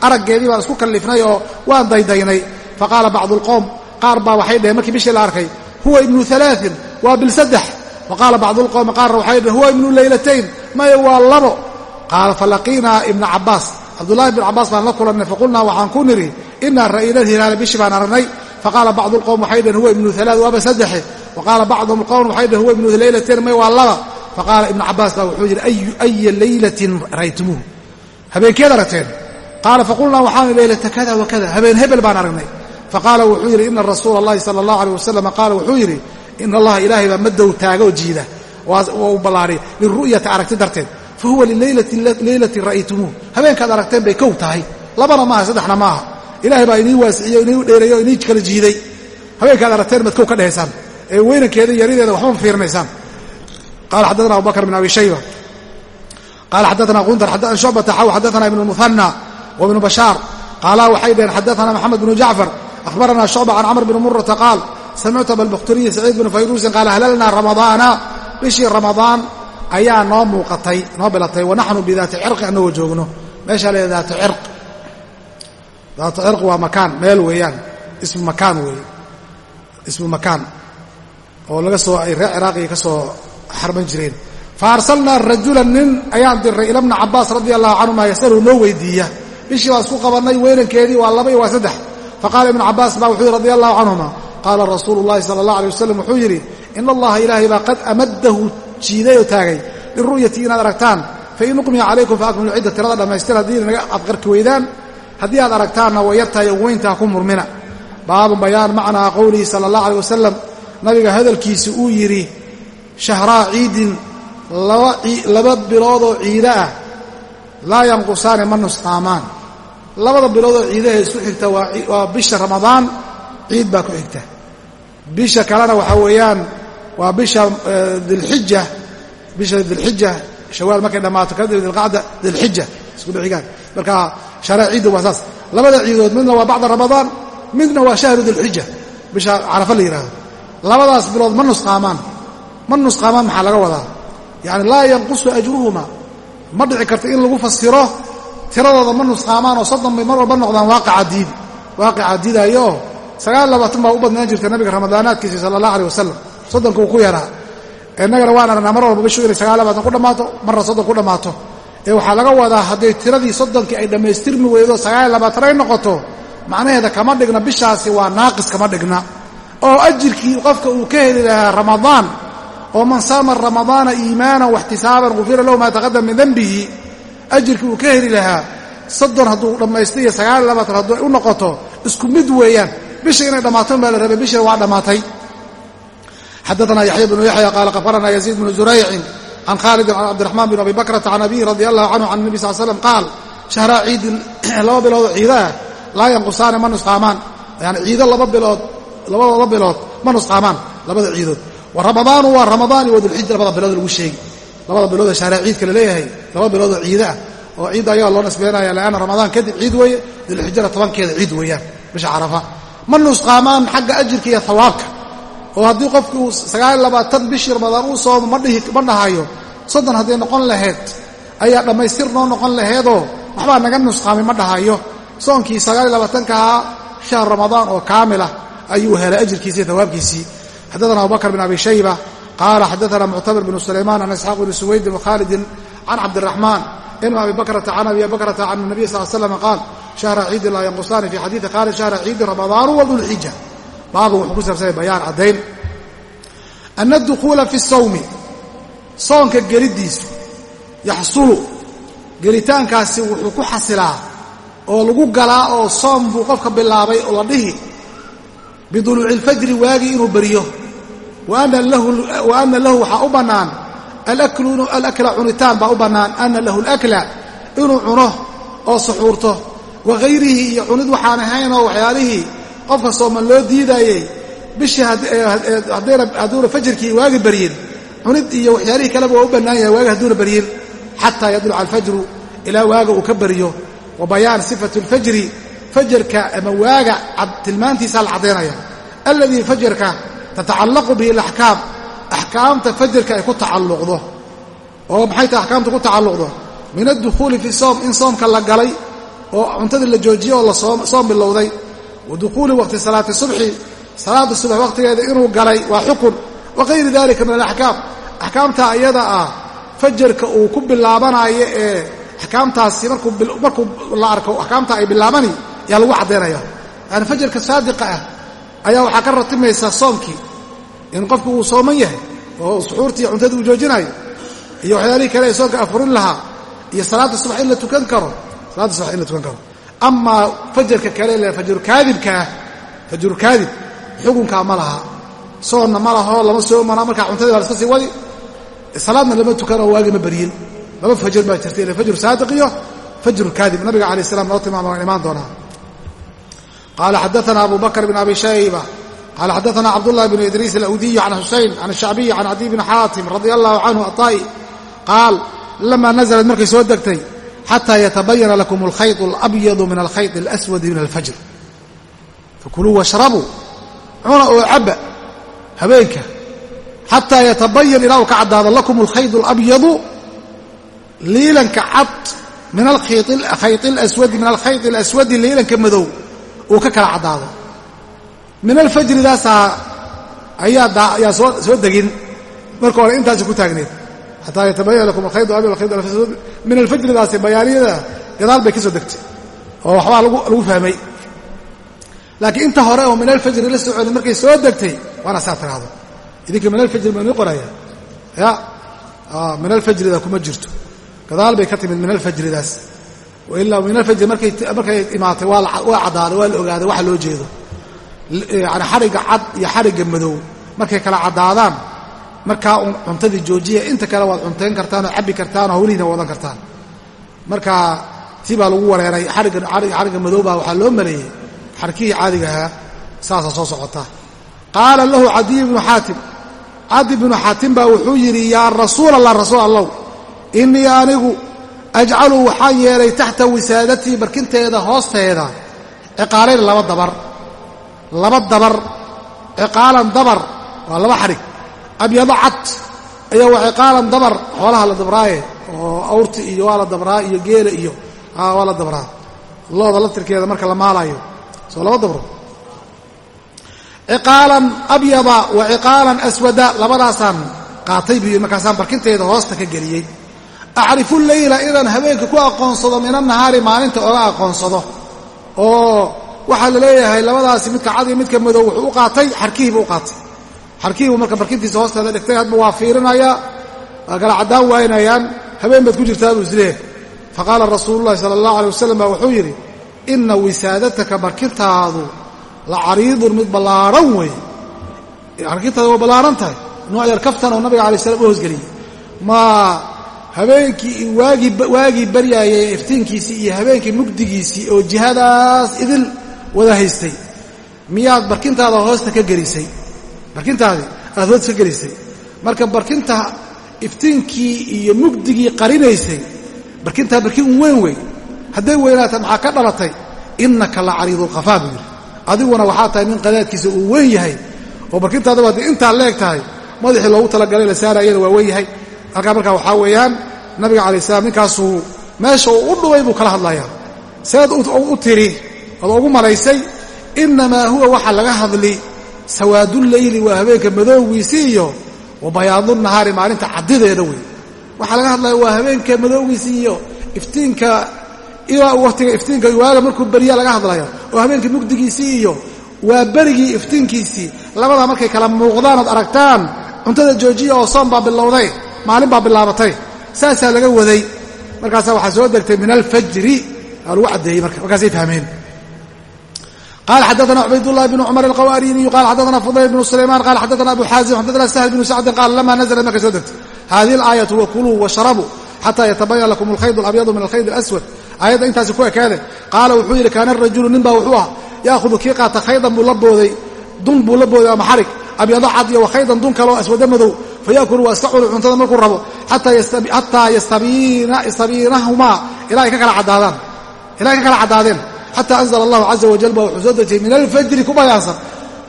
araggeedii baan isku kallifnay oo waan daydaynay faqaala bacdu alqowm qaar baa waxay dheheen markii bishii la arkay huwa ibnu alaain waa bil saddex. Wa qaala bacdu lqowmi qaarna waxay dheheen huwa ibnu leylatayn maya waa labo. Qaala falaqiinaa ibna cabbaas. Cabdullahi ibn cabbaas baan la kulannay faqulnaa waxaan ku nidhi inaa ra'ayna alhilaala bishii baan aragnay faqaala bacdu lqowm waxay dheheen huwa ibnu alaa waaba saddexe. Wa qaala bacduhum qowm waxay dheheen huwa ibnu leylatayn may waa laba. Faqaala ibnu cabbaas baa wuxuu yidhi aya leylatin ra'aytumuuhu? Habeenkeed aragteen qaala faqulnaa waxaan leylata kada wa kada. Habeen hebel baan aragnay faqaala wuxuu yidhi ina rasuula allahi sala allahu aleyh wasalam qaala wuxuu yidhi ina allaha ilaahay baa madow taagoo jiida waa u ballaariy liru'yati aragti darteed fa huwa lileylati ra'aytumuuh. Habeenkaad aragteen bay kow tahay labana maaha saddexna maaha. Ilaahay baa inii waasiciye inii dheereeyo inii kala jiiday. Habeenkaad aragteen baad kow ka dhehaysaan ee weynankeeda yarideeda waxba ma fiirinaysaan qala abubakr bn abi shayba qala xaddaana qundar an shucbata xaw xaddaana ibn muhanna wa ibnu bashaar qaala waxay dhaheen xaddaana maxamed bnu jacfar akhbarana shucba can camr bn murata qaal samictu abalbukhturiyi saciid bn fayruusin qaala hlalnaa ramadaana bishii ramadaan ayaa noo muuqatay noo bilatay wanaxnu bidaati cirqi annagoo joogno meeshaa leeda daatu cirq daatu cirq waa makaan meel weeyaan ismu makaan weeye ismu makaan oo laga soo ay reer ciraaqiga ka soo xarban jireen fa arsalnaa rajulan nin ayaan diray ila bna cabbaas radia allahu canhuma yasalu noo weydiiya bishii baan isku qabannay weynankeedii waa laba iyo waa faqaala ibnu cabbaas baa wuxuu yidhi radi allahu canhuma qaala rasuulu llahi sala allah alay wasalam wuxuu yidhi ina allaha ilaahay baa qad amaddahu jiiday oo taagay liru'yati inaad aragtaan fain uqmiya calaykum faakmilu cidda tirada dhammaystir haddii naga aad qarki weydaan haddii aad aragtaanna way yartahay weyntaa ku murmina baabun bayaan macnaa qowlihi sala allah alay wasalam nabiga hadalkiisi uu yidhi shahraa ciidin laba biloodoo ciida ah laa yanqusaani ma nusqaamaan labada biloodoo ciidaha isku xigta waa bisha ramadaan ciid baa ku xigta. Bisha kalena waxaa weeyaan waa bisha dilxija bisha dilxija shawaal markay dhammaato kadib dilqacda dilxija isku dhixigaan marka shahraa ciidda waa saas. Labada ciidood midna waa bacda ramadaan midna waa shahru dilxija bisha carafa la yidhahdo labadaas bilood ma nusqaamaan ma nusqaamaan maxaa laga wadaa? Yacni laa yanqusu ajruhuma. Ma dhici karta in lagu fasiro tiradooda ma nusqaamaan oo soddon bay mar walba noqdaan waaqicaa diidi waaqicaa diidaayooo sagaal labaatan baa u badnaan jirta nabiga ramadaanaadkiisi sala allah aleh wasalam soddonka uu ku yaraa. innagana waan aragnaa mar walba bishu inay sagaal labaatan ku dhammaato marna soddon ku dhammaato. ee waxaa laga wadaa hadday tiradii soddonkii ay dhammaystirmi weydo sagaal labaatan ay noqoto macnaheeda kama dhigna bishaasi waa naaqis kama dhigna. oo ajirkii qofka uu ka heli lahaa ramadaan oo man saama ramadaana iimaanan waxtisaaban gufira lahu maa taqadama min denbihi ajirkii uu ka heli lahaa soddon hadduu dhammaystay iyo sagaal labaatan hadduu u noqoto isku mid weeyaan. Bisha inay dhammaaton baa la rabay bishina waa dhammaatay. Xadaana yaxya bnu yaxya qaala kafarana yaziid bnu zuraycin can khaalidin can cabdiraxmaan bin abi bakrata can abihi radi allahu canhu can nebi sal slam qaal shahraa ciidin laba biloodoo ciidaah laa yanqusaani ma nusqaamaan. Yani ciido laba bilood labadooda bilood ma nusqaamaan labada ciidood. Wa ramadaanu waa ramadaani wa dulxija labada bilood lagu sheegi labada biloodoo shahraa ciidka la leeyahay laba biloodoo ciida ah oo ciidda ayaga loo nisbeynaya laanna ramadaan kadib ciid weeye dulxijana tobankeeda ciid weeyaan bisha carafa. Ma nusqaamaan xagga ajirka iyo hawaabka oo haddii qofki uu sagaal labaatan bishii ramadaan uu soomo ma dhahayo soddon hadday noqon lahayd ayaa dhammaystir noo noqon laheedoo waxbaa naga nusqaamay ma dhahayo. Soonkii sagaal labaatankahaa shahr ramadaan oo kaamilah ayuu helay ajirkiisii hawaabkiisii xaddaana abubakr bin abi shayba qaala xaddaana muctamir bnu sulaymaan can isxaaq bni suwaydin wakhaalidin can cabdiraxmaan ibn abi bakrata can abi bakrata can nabiy sal slam qaal shahra ciidin laa yanqusaani fi xadiidi khaalid shahra ciidin ramadaanu wadulxija baabu wuxuu ku saabsanya bayaan caddayn ana adukhuula fi sawmi soonka geliddiisu yaxsulu gelitaankaasi wuxuu ku xasilaa oo lagu galaa oo soom buu qofka bilaabay oo la dhihi biduluuci ilfajri waagii inuu beriyo wa ana lahu waxaa u bannaan alakla cunitaan baa u bannaan ana lahu alakla inuu cuno oo suxuurto wa hayrihi iyo cunid waxaan ahaynoo waxyaalihii qofka sooman loo diidaayey bishii hadduuna fajrkii waagi baryin cunid iyo waxyaalihii kaleba waa u bannaan yahay waagi hadduuna baryin xataa yadluca alfajru ilaa waaga uu ka baryo wa bayaan sifati alfajri fajarka ama waaga tilmaantiisaa la caddaynaya alladii fajarka tatacallaqu bihi alaxkaam axkaamta fajarka ay ku tacalluqdo oo maxay tahay axkaamta ku tacalluqdo min addukhuuli fi soom in soomka la galay oo cuntadii la joojiyey oo la soom bilowday wa dukhuuli waqti salaati subxi salaada subax waqtigeeda inuu galay waa xukun wa kayri dalika min alaxkaam axkaamta iyada ah fajarka uu ku bilaabanaayo ee axkaamtaasi markuu la arko axkaamta ay bilaabani ayaa lagu caddaynaya yani fajarka saadiqa ah ayaa waxaa ka ratimaysaa soomkii in qofku uu sooman yahay oo suxuurtii cuntadii uu joojinayo iyo waxyaalihii kale ee soonka afurin lahaa iyo salaada subax in la tukan karo salaada subax in la tukan karo. Amaa fajarka kale le fajrukaadibkaah fajrukaadib xukunkaa ma laha. Soonna ma laho lama soomana markaa cuntadii baa laska sii wadi salaadna lama tukanoo waagi ma baryin. Laba fajr baa jirta ila fajru saadiq iyo fajru kaadib. Nabiga alayh salam noo tilmaama waan imaan doonaa. Qaala xadaana abu bakr bn abi shayba qaala xadaana cabdullahi bn idriis alawdiyi can xusayn can shacbiyi can cadiy bni xaatim radia allahu canhu aطaa'i qaal lamaa naزlat markay soo degtay xataa yatabayana lakum alkhayط اlabyadu min alkhayط اlaswadi min alfajr fakuluu washrabuu cuna oo cabba habeenka xataa yatabayan ilaa uu ka caddaado lakum alkhayط اlabyadu liilanka cad min alkhayط اlaswadi min alkhayط اlaswadi liilanka madow uu ka kala caddaado min alfajridaasaa ayaa soo degin. Marka hore intaasi ku taagneed. Xataa yatabayan lakum alkhayط abyad alkhayط aswad min alfajridaasi bayaaniyada gadaal bay ka soo degtay oo waxbaa lagu fahmay laakiin inta hore oo min alfajri la socday markay soo degtay waana saa tiraahdo. Idinka min alfajri baa inii qoraya. Ya min alfajrida kuma jirto. Gadaal bay ka timid min alfajridaas ilaa min alfajri markay imaatay waa caddaaday waa la ogaaday waxa loo jeedo yani xarigga cad iyo xarigga madow markay kala caddaadaan markaa un cuntadii joojiya inta kale waad cuntayn kartaan oo cabbi kartaan oo hawlihiina wadan kartaan. Marka tii baa lagu wareeray xarigga madow baa waxaa loo maleeyey xarkihii caadigahaa saasa soo socota qaala lahu cadiy bnu xaatim cadi bnu xaatim baa wuxuu yidhi yaa rasuul allah rasuul allow innii anigu ajcalu waxaan yeelay taxta wisaadatii barkinteeda hoosteeda ciqaalayn laba dabar laba dabar. Ciqaalan dabar waa laba xadhig. Abyado cad ayaa waa ciqaalan dabar. Xoolaha la dabraaye oo awrti iyo waa la dabraa iyo geela iyo waa la dabraa. Looda laftirkeeda marka la maalaayo. Soo laba dabro. Ciqaalan abyada wa ciqaalan aswada labadaasaan qaatay buu yidhi markaasaan barkinteeda hoosta ka geliyey. Acrifu leyla inaan habeenka ku aqoonsado min annahaari maalinta oga aqoonsado. Oo waxaa la leeyahay labadaasi midka cad iyo midka madow wuxuu u qaatay xarkihiibuu u qaatay. Xarkihiibuu marka barkintiisa hoosteeda dhigtay hadba waa fiirinayaa waa kala caddaan waynayaan habeen baad ku jirtaa buu is leeyahay faqaala rasuulu llahi sala allahu alay wasalam baa wuxuu yidhi inna wisaadataka barkintaadu la cariidun mid ballaaran wey barkintaadu waa ballaaran tahay. Nooc yar kaftan oo nabiga alay slam u hoosgeliyey. Ma habeenkii waagii baryaayay iftiinkiisii iyo habeenkii mugdigiisii oo jihadaas idil wada haystay. Miyaad barkintaada hoosta ka gelisay? Barkintaadii aad hoosta ka gelisay. Marka barkinta iftiinkii iyo mugdigii qarinaysay barkintaa barkin weyn wey hadday weynaata maxaa ka dhalatay? Innaka la cariidulqafaa buu yidhi. Adiguna waxaa tahay nin qadaadkiisa uu weyn yahay oo barkintaadaba haddii intaa leeg tahay. Madaxii loogu talagalay la saarayana waa weyn yahay. Halkaa markaa waxaa weeyaan nabiga alay slam ninkaasuu meesha uu u dhubay buu kala hadlayaa. Seed u tiri ood ugu malaysay innamaa huwa waxa laga hadli sawaaduleyli waa habeenka madowgiisii iyo wa bayaadunnahaari maalinta caddideeda wey waxaa laga hadlaya waa habeenka madowgiisii iyo iftiinka ilaa waqtiga iftiinka waaga markuu beriya laga hadlaya oo habeenka mugdigiisii iyo waa berigii iftiinkiisii. Labadaa markay kala muuqdaan ood aragtaan cuntada joojiya oo soom baa bilowday maalin baa bilaabatay. Saasaa laga waday. Markaasaa waxaa soo degtay min alfajri aa lagu caddeeyey marka markaasay fahmeen qala xadaana cubaydاllahi bn cumar alqawaariniyu qala xadaana fudayl bnu sulayman qala xadaana abu xaazim xadaana sahl bnu sacdin qala lama naزlat markay soo degtay hadihi اlaayatu wakuluu washrabuu xata yatabayan lakum alkhayd اlabyadu min alkhayd اlaswad aayadda intaasi ku ekaade qaala wuxuu yidhi kaana rajulu nin baa wuxuu ah yaahudu kii qaata khaydan buu la booday dun buu la booday ama xarig abyado cad iyo wakhaydan dun kaleo aswado madow fayakulu waa iska cuni cuntada markuu rabo xataa yastabiinahumaa ilaa ay ka kala caddaadaan ilaa ay ka kala caddaadeen xata anzla allahu caza wajal ba wuxuu soo dejiyey min alfajri ku bayaansan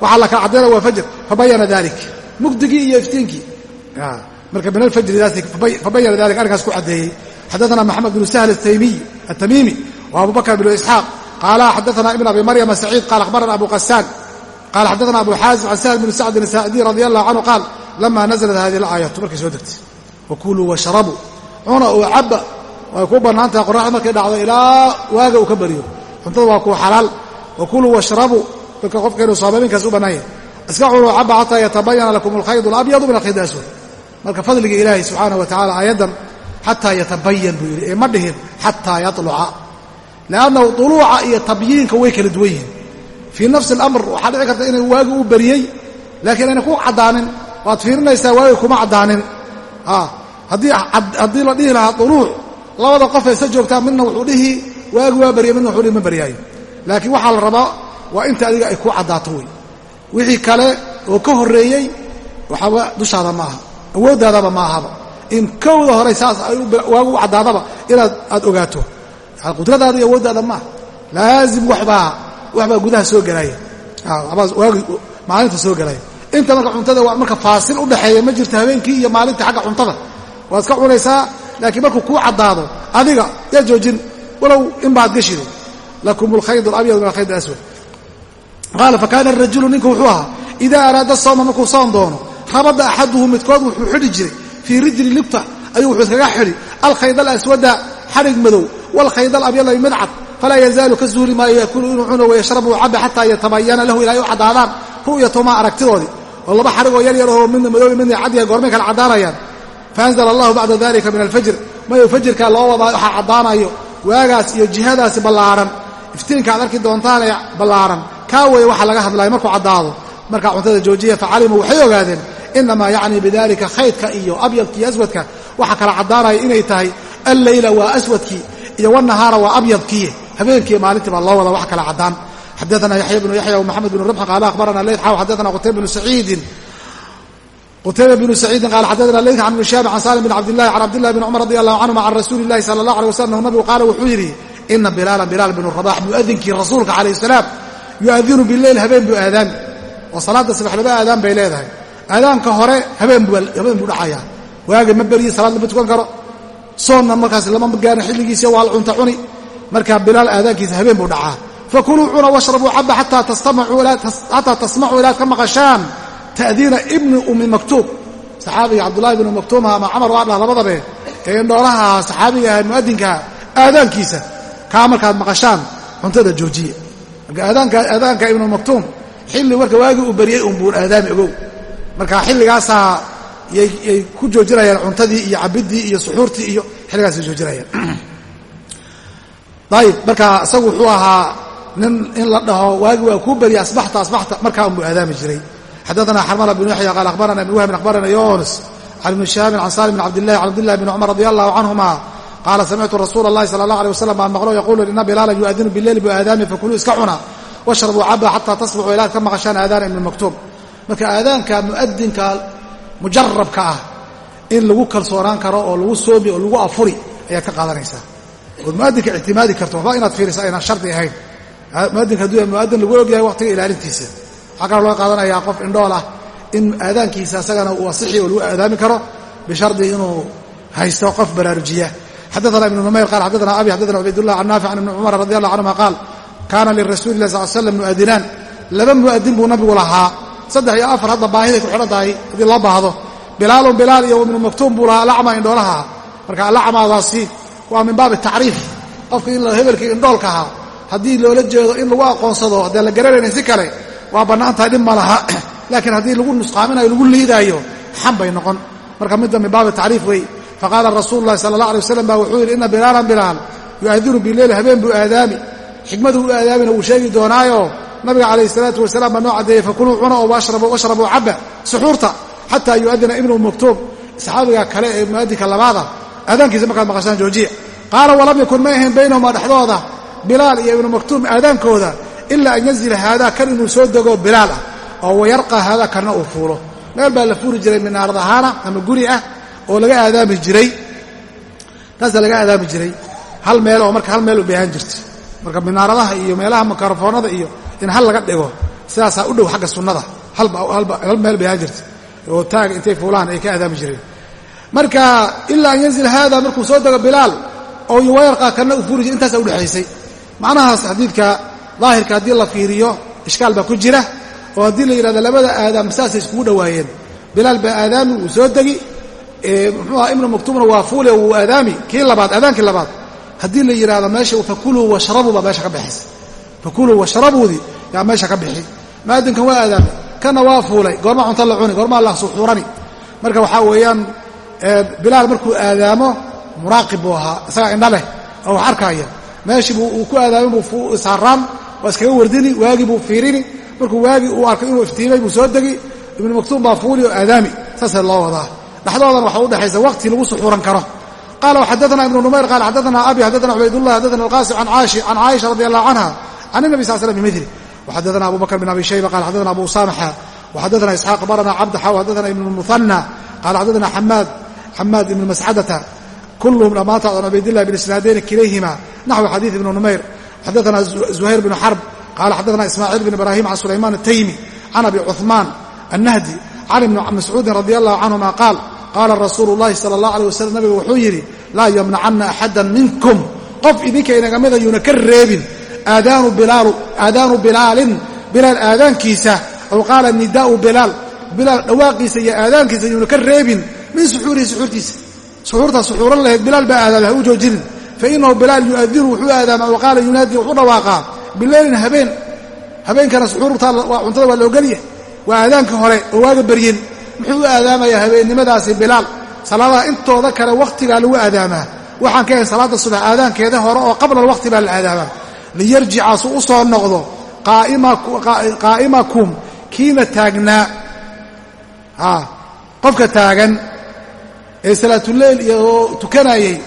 waxaa la kala caddayna waa fajr fabayana dalik mugdigii iyo iftiinkii marka min alfajridaas fabayana dalik arrinkaas ku caddeeyey xadaana maxamed bnu sahl atamiimi wa abu bakr bnu isxaaq qaala xadaana ibn abi maryama saciid qaala akhbarana abu qasaan qala xadaana abu xaazim can sahl bn sacdin saacdiy radi allahu canhu qaal lama naزlat hadihi اlaayatu markay soo degtay wakuluu washrabuu cuna oo cabba way ku bannaan tahay qoraxda markay dhacdo ilaa waaga uu ka bariyo cuntada waa kuwa xalaal wakuluu washrabuu dadka qofka inuu soomaminkaas u bannaan yahay iska cunoo cabba xataa yatabayana lakum alkhayd alabyadu min alkhayd aswad marka fadliga ilaahay subxaanah wa tacala aayaddan xataa yatabayan buu yidhi ee ma dhihin xataa yaluca liannahu uluuca iyo tabyiinka way kala duwan yihiin. Fii nafsi alamr waxaa dhici karta inay waagi u beriyey laakiin ayna ku caddaanin. Waad fiirinaysaa waagi kuma caddaanin. Haddii la dhihi lahaa duluuc labada qof aysa joogtaa midna wuxuu dhihi waagi waa barya midna wuxuu dhihi ma baryaayo laakiin waxaa la rabaa waa inta adiga ay ku caddaato wey. Wixii kale oo ka horreeyey waxaaba dushaada ma aha awooddaadaba ma ahaba. In kowda hore saas waagu caddaadaba inaad aad ogaato. Qudradaada iyo awooddaada maaha laazim wabaa waxbaa gudaha soo gelaya waagi maalinta soo gelaya inta marka cuntada waa marka faasil u dhaxeeya ma jirto habeenkii iyo maalintii xagga cuntada. Waad iska cunaysaa laakiin markuu kuu caddaado adiga yaa joojin walow in baad gashido lakum alkhayd alabyad min alkhayd alaswad qaala fakaana arajulu ninku wuxuu ahaa idaa araada sooma markuu soon doono rabada axaduhu midkood wuxuu xidhi jiray fii rijli libta ayuu wuxuu iskaga xidhi alkhayd alaswada xadhig madow waalkhayd alabyada midcad falaa yazaalu ka zuuli maayo yakulu inuu cuno wayashrabu cabe xataa yatabayana lahu ilaa ay u caddaadaan ru'yatumaa aragtidoodii oo laba xadhigoo yar yarahoo midna madoobi midna caddiga goormay kala caddaanayaan faanzla allahu bacda dalika min alfajr mayu caddaanayo waagaas iyo jihadaasi ballaaran. Iftiinka ad arki doontaan ee ballaaran. Kaa weeye waxa laga hadlaya markuu caddaado. Markaa cuntada joojiya facalimuu waxay ogaadeen inamaa yacnii bidalika khaydka iyo abyadka aswadka. Waxa kala caddaanaya inay tahay alleyla waa aswadkii iyo wanahaara waa abyadkii. Habeenkii maalintii baa loo wada wax kala caddaan. Xadaana yaxya bnu yaxya wmaxamed bn rubxi qaala akhbarana leyt xaw xadaana qutayba bnu saciidin qutayba bnu saciidin qaala xadana leyt can ibni shaabi can salim bin cabdillahi can cabdillahi bn cumar radi allahu canhuma can rasuuli illahi sala allah alay wasalam nabigu qaala wuxuu yidhi ina bilaalan bilaal bnu rabax muadinkii rasuulka calayh salaam yu'adinu bileyl habeen buu aadaami oo salaadda sabax laba aadaan bay leedahay. Aadaanka hore habeen buu dhacayaa waagi ma beryi salaad lama tukan karo. Soonna markaas lama gaarin xilligiisa waa la cunta cuni. Markaa bilaal aadaankiisa habeen buu dhacaa. Fakuluu cuna washrabuu caba xataa tasmacuu ilaad ka maqashaan ta'diina ibni ummi maktuub saxaabiga cabdullahi bnu maktuuma ama camar waa dhah labadabe ee indhoolaha saxaabiga aha mu'adinkaha aadaankiisa kaa markaad maqashaan cuntada joojiya marka aadaanka ibnu maktuum xilli marka waagii uu baryey unbuun aadaami ogow marka xilligaasaa yay ku joojinayaan cuntadii iyo cabiddii iyo suxuurtii iyo xilligaasay joojinayaan ayib marka isagu wuxuu ahaa nin in la dhaho waagi waa kuu barya asbaxta asbaxta markaa unbuu aadaami jiray xadaana xarmala bnu yaxya qaal akhbarana ibn wahbin akhbarana yunis can ibni shihaabin can salim bn cabdillahi can cabdillahi bni cumar radi allahu canhuma qaala samictu rasuula allahi sala allah alay wasalam baan maqlo yaquulu ina bilaalan yu'adinu bileyli buu aadaami fakuluu iska cuna washrabuu caba xataa tasbaxuu ilaad ka maqashaan aadaana ibni maktuub marka aadaanka mu'adinka mujarabka ah in lagu kalsoonaan karo oo lagu soomi oo lagu afuri ayaad ka qaadanaysaa ood mu'adinka ictimaadi karto waxba inaad fiirisa aynaan shardi ahayn muadinka hadduu muadin lagu ogyahay waqtiga ilaalintiisa waxaa kaloo laga qaadanayaa qof indhool ah in aadaankiisa asagana uu asixi oo lagu aadaami karo bishardi inuu haysto qof baraarujiya. Xadaana ibnu numayr qaal xadaana abi xadaana cubaydullah can naafic can ibni cumar radi allah canhuma qaal kaana lirasuuli lah sal slam mu'adinaan laba mu'adin buu nabigu lahaa. Saddex iyo afar hadda baahiday ku xidhan tahay haddii loo baahdo. Bilaalun bilaal iyo ibnu maktuum buu lahaa alacma indhoolaha. Marka alacmaadaasi waa min baabi tacriif. Qofka in hebelkii indhoolka ahaa haddii loola jeedo in lagu aqoonsado haddaan la garanaynin si kale waa bannaan tahay dhib ma laha. Laakiin haddii lagu nusqaaminayo lagu liidaayo xan bay noqon. Marka midda min baabi tacriif wey. Faqaala rasuulu llahi sala allah alay wasalam baa wuxuu yidhi ina bilaalan bilaal yu'adinu bileyli habeen buu aadaami. Xikmadu u aadaamina wuu sheegi doonaayo. Nabiga calayhi salaatu wasalaam baa noo caddeeyey fakuluu cuna oo washrabuu cabba suxuurta xataa yu'adina ibnu maktuub saxaabiga kale ee mu'adinka labaada aadaankiisa markaad maqashaan joojiya. Qaala walam yakun ma ahayn baynahumaa dhexdooda bilaal iyo ibnu maktuum aadaankooda ilaa an yanzila haadaa kan inuu soo dego bilaal ah oo wayarqa haadaa kanna uu fuulo. Meel baa la fuuri jiray minaarad ahaana ama guri ah oo laga aadaami jiray. Taasaa laga aadaami jiray. Hal meel oo marka hal meel u baahan jirta. Marka minaaradaha iyo meelaha mikrofoonada iyo in hal laga dhigo sidaasaa u dhow xagga sunnada. Hal meel baahan jirta. Oo taaga intay fuulaan ay ka aadaami jireen. Marka ilaa an yanzil haada markuu soo dego bilaal oo wayarqa kanna uu fuuri jiray intaasa udhexaysay macnahaas xadiidka daahirka haddii la fiiriyo ishkaal baa ku jira oo haddii la yidhahdo labada aadaam saasay iskugu dhowaayeen. Bilaal baa aadaami wuu soo degi muxuuaha ibnu maktuumna waa fuule wuu aadaami kii labaad aadaankii labaad. Haddii la yidhahdo meesha fakuluu washrabuu baa meesha ka bixisa fakuluu washrabuudii yaa meesha ka bixi. Mu'adinkan waa aadaami. Kana waa fuulay goormaa cunto la cuni goormaa la suxuurani marka waxaa weeyaan bilaal markuu aadaamo muraaqib buu ahaa isagaa indha leh oo wax arkaaya. Meeshii buu uu ku aadaamin buu saaraan waa iskaga wardini waagii buu fiirini. Markuu waagii uu arkay inuu iftiimay buu soo degi. Ibnu maktuum baa fuuli oo aadaami. Saasa loo wadaa. Dhexdoodan waxaa udhexaysa waqti lagu suxuuran karo. Qaala xadana ibnu numayr? Qaal xadana abi xadana cubaydullah xadana alqaasim an caaisha radi allah canha can inabi sal slam bimidli waxadana abu bakr bin abi shayba qala xadana abu samaxa waxadana isxaaq barana cabd xaw xadana ibnu muhana qaala xadana xamaad xamaad ibnu mascadata kulluhum dhammaantaad can cubaydillahi bilisnaadeyni kilayhima. Naxwi xadiid ibnu numayr xadana zuhayr bn xarb qala xadana ismaaciil bn ibrahim can sulayman الtaymi can abi cuثmaan الnahdi can ibni mascuudin radi allahu canهuma qaal qaala rasuulu llahi sala allah alay wasalam nabiga wuxuu yidhi laa yamnacanna axadan minkum qof idinka inaga mida yuuna ka reebin aadaanu bilaalin bilaal aadaankiisa aw qaala nidaau bilaal bilaal dhawaaqiisa iyo aadaankiisa yuuna ka reebin min suxuurihi suxuurtiisa suxuurtaa suxuuran lahayd bilaal baa aadaama ha u joojinin fainahu bilaal yu'adinu wuxuu aadaama aw qaala yunaadi wuxuu dhawaaqaa bileylin habeen habeenkana suxuurtaa cuntada waa la ogolya waa aadaanka hore oo waaga beryin muxuu u aadaamayaa habeennimadaasi bilaal? Salaadaha intooda kale wakhtigaa lagu aadaamaa. Waxaan ka ahayn salaadda subax aadaankeeda hore oo qabla alwaqti baa la aadaamaa. Liyarjica su u soo noqdo qaa'imakum kiina taagnaa? Qofka taagan ee salaatuleyl iyo tukanayey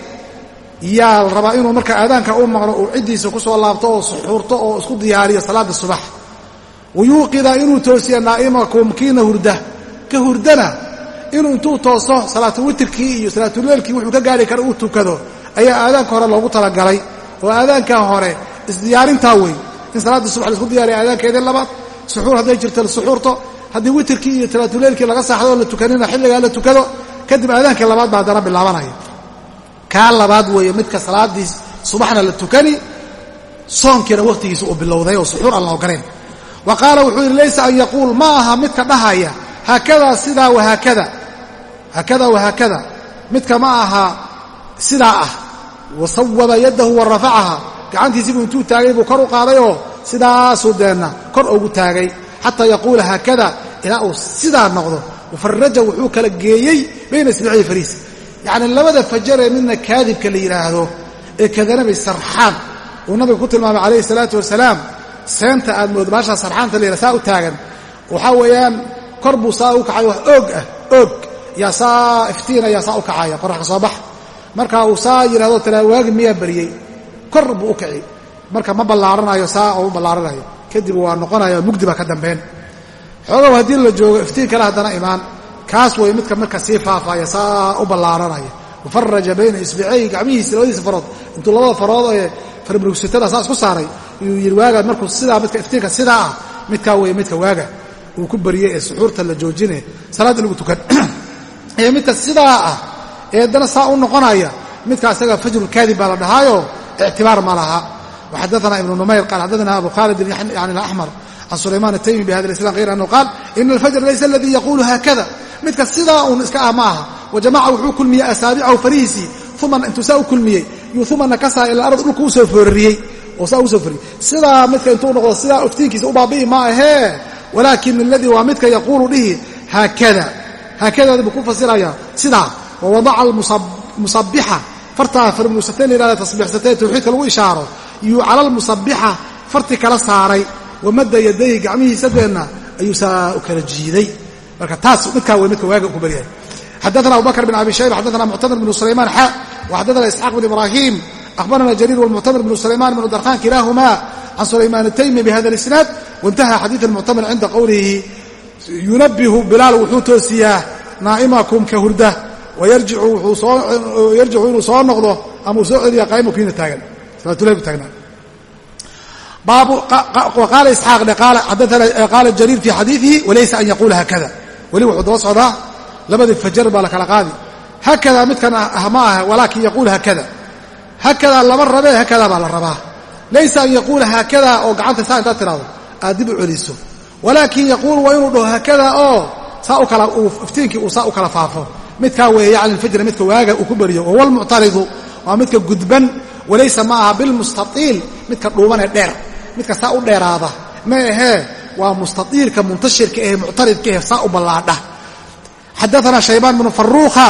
yaa la rabaa inuu marka aadaanka u maqlo uu ciddiisa ku soo laabto oo suxuurto oo isku diyaariyo salaadda subax. Wayuuqida inuu toosiya naa'imakum kiina hurda. Ka hurdana inuu intuu tooso salaatu witirkii iyo salaatuleelkii wuxuu ka gaari kara uu tukado ayaa aadaanka hore loogu talagalay. Oo aadaankaa hore isdiyaarintaa wey in salaadda subax la isku diyaariya aadaankeedii labaad suxuur hadday jirto suxuurto. Haddii witirkii iyo salaatuleelkii laga saaxdo oo la tukanina xilligaa la tukado kadib aadaankii labaad baa haddana bilaabanaya kaa labaad weeye midka salaaddii subaxna la tukani soonkiina wakhtigiisa uu bilowday oo suxuur aan la ogolayn wa qaala wuxuu yidhi laysa an yaquul ma aha midka dhahaya haakadaa sidaa wahaakada haakada wahaakada midka ma aha sidaa ah wa sawaba yaddahu wa rafacaha gacantiisiibuu intuu taagay buu kor u qaadayoo sidaasuu deenna kor ugu taagay xataa yaquula haakada ilaa uu sidaa noqdo wafaraja wuxuu kala geeyey bayna isbicihi fariis yacni labada fajaree midna kaadibka la yidhaahdo ee kadanabay sarxaan uu nabiga ku tilmaamay calayhi salaatu wasalaam seenta aad mood baashaa sarxaanta la yidhah saa u taagan. Waxaa weeyaan kor buu saa u kacay wax oog ah oog. Yaa saa iftiina yaa saa u kacaya qoraxka soo bax. Marka uu saa yidhahdo talaawaagi miyaa baryey kor buu u kici marka ma ballaaranayo saa oo ballaaranayo. Kadib waa noqonaya mugdi baa ka dambayn xoogow haddii la joogo iftiin kale haddana imaan kaas way midka marka sii faafaya saa u ballaaranaya wafaraja bayna isbicayhi gacmihiisa labadiisa farood. Intuu labada farood ee farmurugsatada saa isku saaray yuu yidhi waaga markuu sidaa midka iftiinka sidaa ah midkaa weeye midka waaga. Uu ku baryey ee suxuurta la joojine salaadda lagu tukan. Ee midka sidaa ah ee haddana saa u noqonaya midka isaga fajrulkaadib baa la dhahaayo ictibaar ma laha. Waxadaana ibnu numayr qaal xaddaana abu khaalid yani alaxmar can sulaymaan ataymi bihada islam midka sidaa uun iska ah ma aha. Wajamaca wuxuu kulmiyey asaabicahu farihiisii uma intuu saa u kulmiyey uma nakasaa ila ard dhulka u soo foorariyey. Oo saa ugu soo forriyey sidaa midka intuu noqdo sidaa iftiinkiisa u baabi'i ma ahee walaakin aladii waa midka yaquulu dhihi haakada. Haakadaadi buu ku fasirayaa sidaa wawadaca almusabixa fartaa farmuusatee la yihahda tasbiixsatee tawxiidka lagu ishaaro. Yuu cala almusabixa farti kala saaray wamadda yadayhi gacmihiisa deenna ayuu saa u kala jiiday marka taas midkaa wey midka waaga ku baryahay. Xaddaana abubakr bin abi shayba xaddaana muctamir bnu sulaymaan xa waxaddaana isxaaq bn ibraahim akhbarana jariir wlmuctamir bnu sulaymaan bnu darkhan kilaahuma can sulaymaan ataymi bihada اlisnaad waintaha xadiid almuctamir cinda qowlihi yunabihu bilaal wuxuu toosiyaa naa'imakum ka hurda wayarjicu inuu soo noqdo ama uu soo celiya qaa'imakiina taagan. Salaatulahi bu taagnaa qaala isxaaq qaala jariir fi xadiidihi walaysa an yaquula haakada weli wuxuu daba socdaa labadii fajar baa la kala qaadi. Haakadaa midkan ah ma aha walaakin yaquul haakada haakadaa lama rabee haakadaa baa la rabaa. Laysa an yaquula haakadaa oo gacanta saa intaad tiraado aad dib u celiso. Walaakin yaquulu waa inuu dhaho haakadaa oo saa u kala iftiinkii uu saa u kala faafo. Midkaa weeye yacni alfajra midka waaga uu ku beriyo wahuwa almuctaridu waa midka gudban. Walaysa ma aha bilmustaiil midka dhuuban ee dheer. Midka saa u dheeraada. Ma ahee waa mustaiilka muntashirka ehe muctaridka ehe saa u ballaadha. Xadaana shaybaan bnu faruuka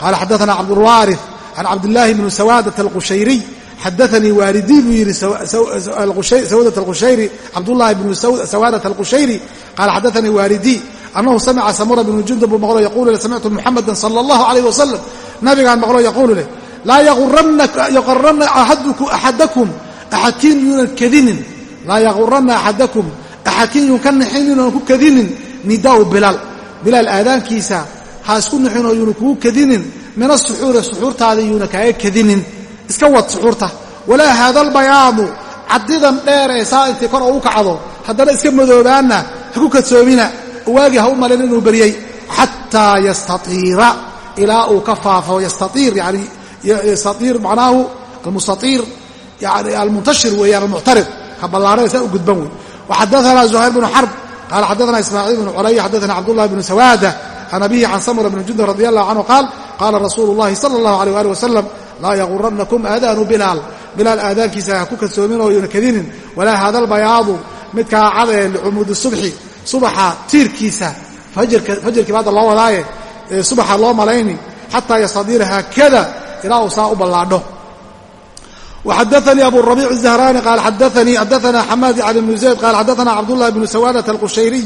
qaala xadaana cabdulwaari can cabdillaahi bni sawaadat alqushayriy xadaanii waalidii buu yidhi sawaadat alqushayri cabdullaahi bnu sawaadat alqushayri qaala xadaanii waalidii annahu samica samura bnu jundub buu maqlo yaquulu leh samictu muxamadan sala allahu alayh wasalam nabigaan maqlo yaquulu leh laa yaqurana axadakum axadkiin yuunan kadinin laa yaqurana axadakum axadkiin yuun ka nixinin oon ku kadinin nidaau bilaal. Bilaal aadaankiisa ha isku nixin oo yuuna kugu kadinin min asuxuuri suxuurtaada yuuna kaaga kadinin. Iska wad suxuurta. Walaa haada albayaadu caddidan dheer ee saa intay kor ugu kacdo haddana iska madoobaanna ha ku kadsoomina waagii ha u malin inuu beryey xataa yastaiira ilaa uu ka faafo. Yastaiir yani yastaiir macnaahu almustaiir yani almuntashir weeyaan almuctarid. Ka ballaarada saa u gudban wey waxadaana zuhayr bnu xarb qaala xadaana ismaaciil bnu culaya xadaana cabdullahi bnu sawaada can abihi can samura bni jundub radi allahu canhu qaal qaala rasuulu llahi sala allahu aleyh ali wasalam laa yaguranakum aadaanu bilaal bilaal aadaankiisa ha ku kadsoomin oo yuna kadinin walaa haada albayaadu midkaa cad ee licumuudi subxi subaxa tiirkiisa fajrkii ba hadda loo wadaaye ee subaxa loo malayni xataa yastadiira haakada ilaa uu saa u ballaadho وxadثnي abu الربيع الزهراني qال xadثnي xadثna xmاd عن بن زayd qال xadثna cبدالله بن سوادة الqushayري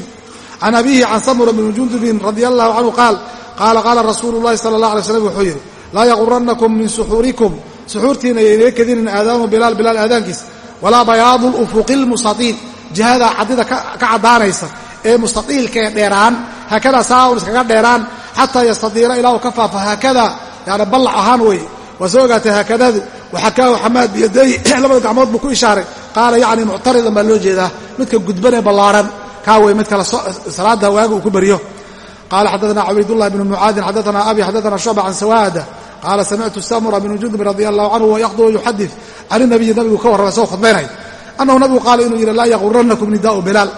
عن أbيه عن smر بن جندب رضي الله عنه qاal qاala qاala رasuul الlahi صلى الله عليه وسلم wuxuu yidhi laa yغuranaكم min سxuuriكم suxuurtiina yaynaga kedinin aadaanu bilaal bilaal aadaankiisa walaa bayaadu الأفuqi الmustaطiil jihada cadida ka caddaanaysa ee mustaطiilka ee dheeraan haakada saaun iskaga dheeraan xataa yastadiira ilaa uu ka faafo haakada yani ballac ahaan weeye waa soo ogaatay haakadadu waxakaahu xamaad biyaday labada gacmood buu ku ishaaray. Qaala yacni muctaridan baa loo jeedaa midka gudbanee ballaaran kaa wey mid kale salaada waaga uu ku baryo. Qaala xaddaana cubaydullahi bnu mucaadin xaddaana abi xaddaana shucba can sawaada. Qaala samictu samura bnu jundub radi allahu canhu wayaqdu yuxadid can inabiyi nabigu ka warramay soo khudbaynay. Annahu nabigu qaala inuu yidhi laa yaquranakum nidaau bilaal.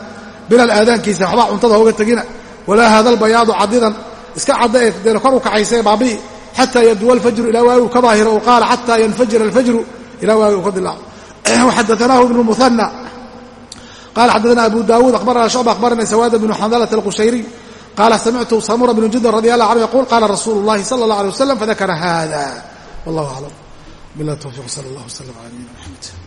Bilaal aadaankiisa waxbaa cuntada hooga tegina. Walaa haada albayaadu cadidan. Iska cadda ee deena kor u kaxaysae baabi'i xata yabduwa alfajru ilaa waagi uu ka daahiro u qaala xata yanfajira alfajru ilaa waagi uu ka dilaaco waxadaanaahu ibnu muhanna qala xaddaana abu daawuud akhbarana shucba akhbarana sawaada bnu xandalata alqushayriy qaala samictu samura bnu jundub radi allah canhu yaquul qaala rasuulu llahi sala allah alay wasalam fadakara hada wallahu aclam bilah towfiq sala allah wslam ala nabiyina maxamed